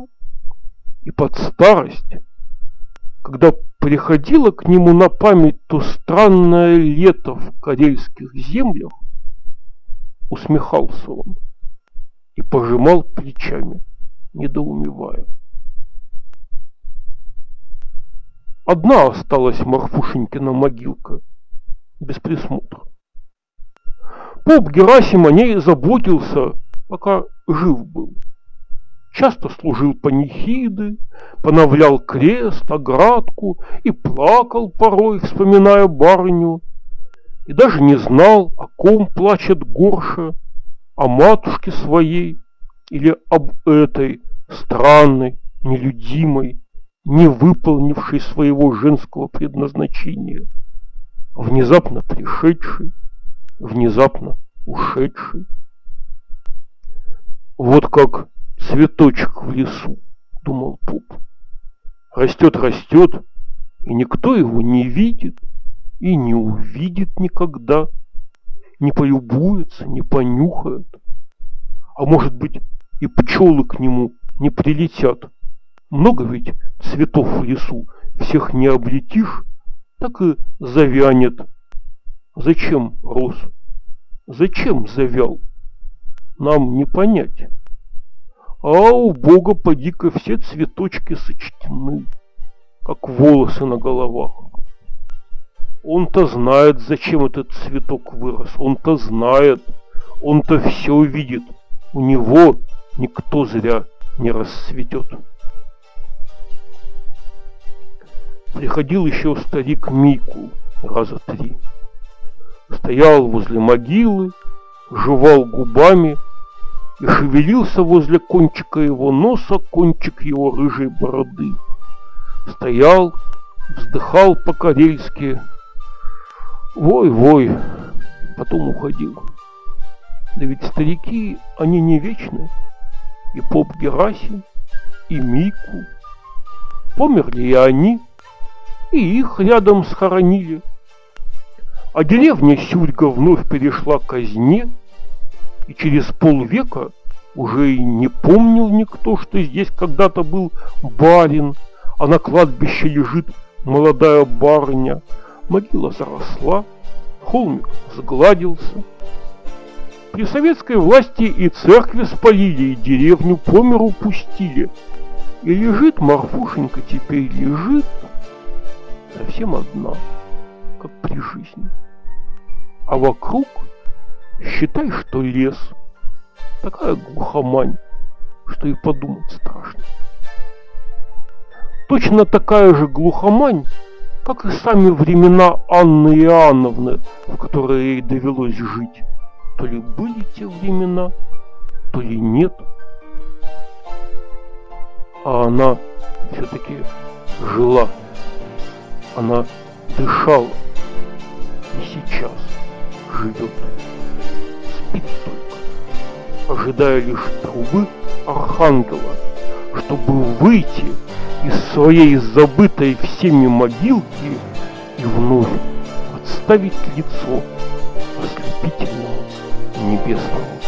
и под старость, когда приходило к нему на память то странное лето в карельских землях, усмехался он и пожимал плечами, недоумевая. Одна осталась Марфушенькина могилка, без присмотра. Поп Герасим о ней заботился, пока жив был. Часто служил панихиды, поновлял крест, оградку и плакал порой, вспоминая барыню, и даже не знал, о ком плачет горше, о матушке своей или об этой странной, нелюдимой, не выполнившей своего женского предназначения, внезапно пришедшей, внезапно ушедшей. Вот как цветочек в лесу, думал Пуп. Растет, растет, и никто его не видит и не увидит никогда, не полюбуется, не понюхает. А может быть и пчелы к нему не прилетят. Много ведь цветов в лесу, всех не облетишь, так и завянет. Зачем рос? Зачем завял? Нам не понять. А у Бога поди-ка все цветочки сочтены, как волосы на головах. Он-то знает, зачем этот цветок вырос. Он-то знает. Он-то все видит. У него никто зря не расцветет. Приходил еще старик Мику раза три. Стоял возле могилы, жевал губами и шевелился возле кончика его носа кончик его рыжей бороды. Стоял, вздыхал по-карельски, вой-вой, потом уходил. Да ведь старики, они не вечны. И поп Герасим, и Мику. Померли и они, и их рядом схоронили. А деревня Сюлька вновь перешла к казне, и через полвека уже и не помнил никто, что здесь когда-то был барин, а на кладбище лежит молодая барыня. Могила заросла, холмик сгладился. При советской власти и церкви спалили, и деревню по миру пустили. И лежит Марфушенька теперь лежит совсем одна, как при жизни. А вокруг, считай, что лес, такая глухомань, что и подумать страшно. Точно такая же глухомань как и сами времена Анны Иоанновны, в которые ей довелось жить. То ли были те времена, то ли нет. А она все-таки жила. Она дышала. И сейчас живет. Спит только, ожидая лишь трубы архангела, чтобы выйти из своей забытой всеми могилки и вновь отставить лицо ослепительному небесному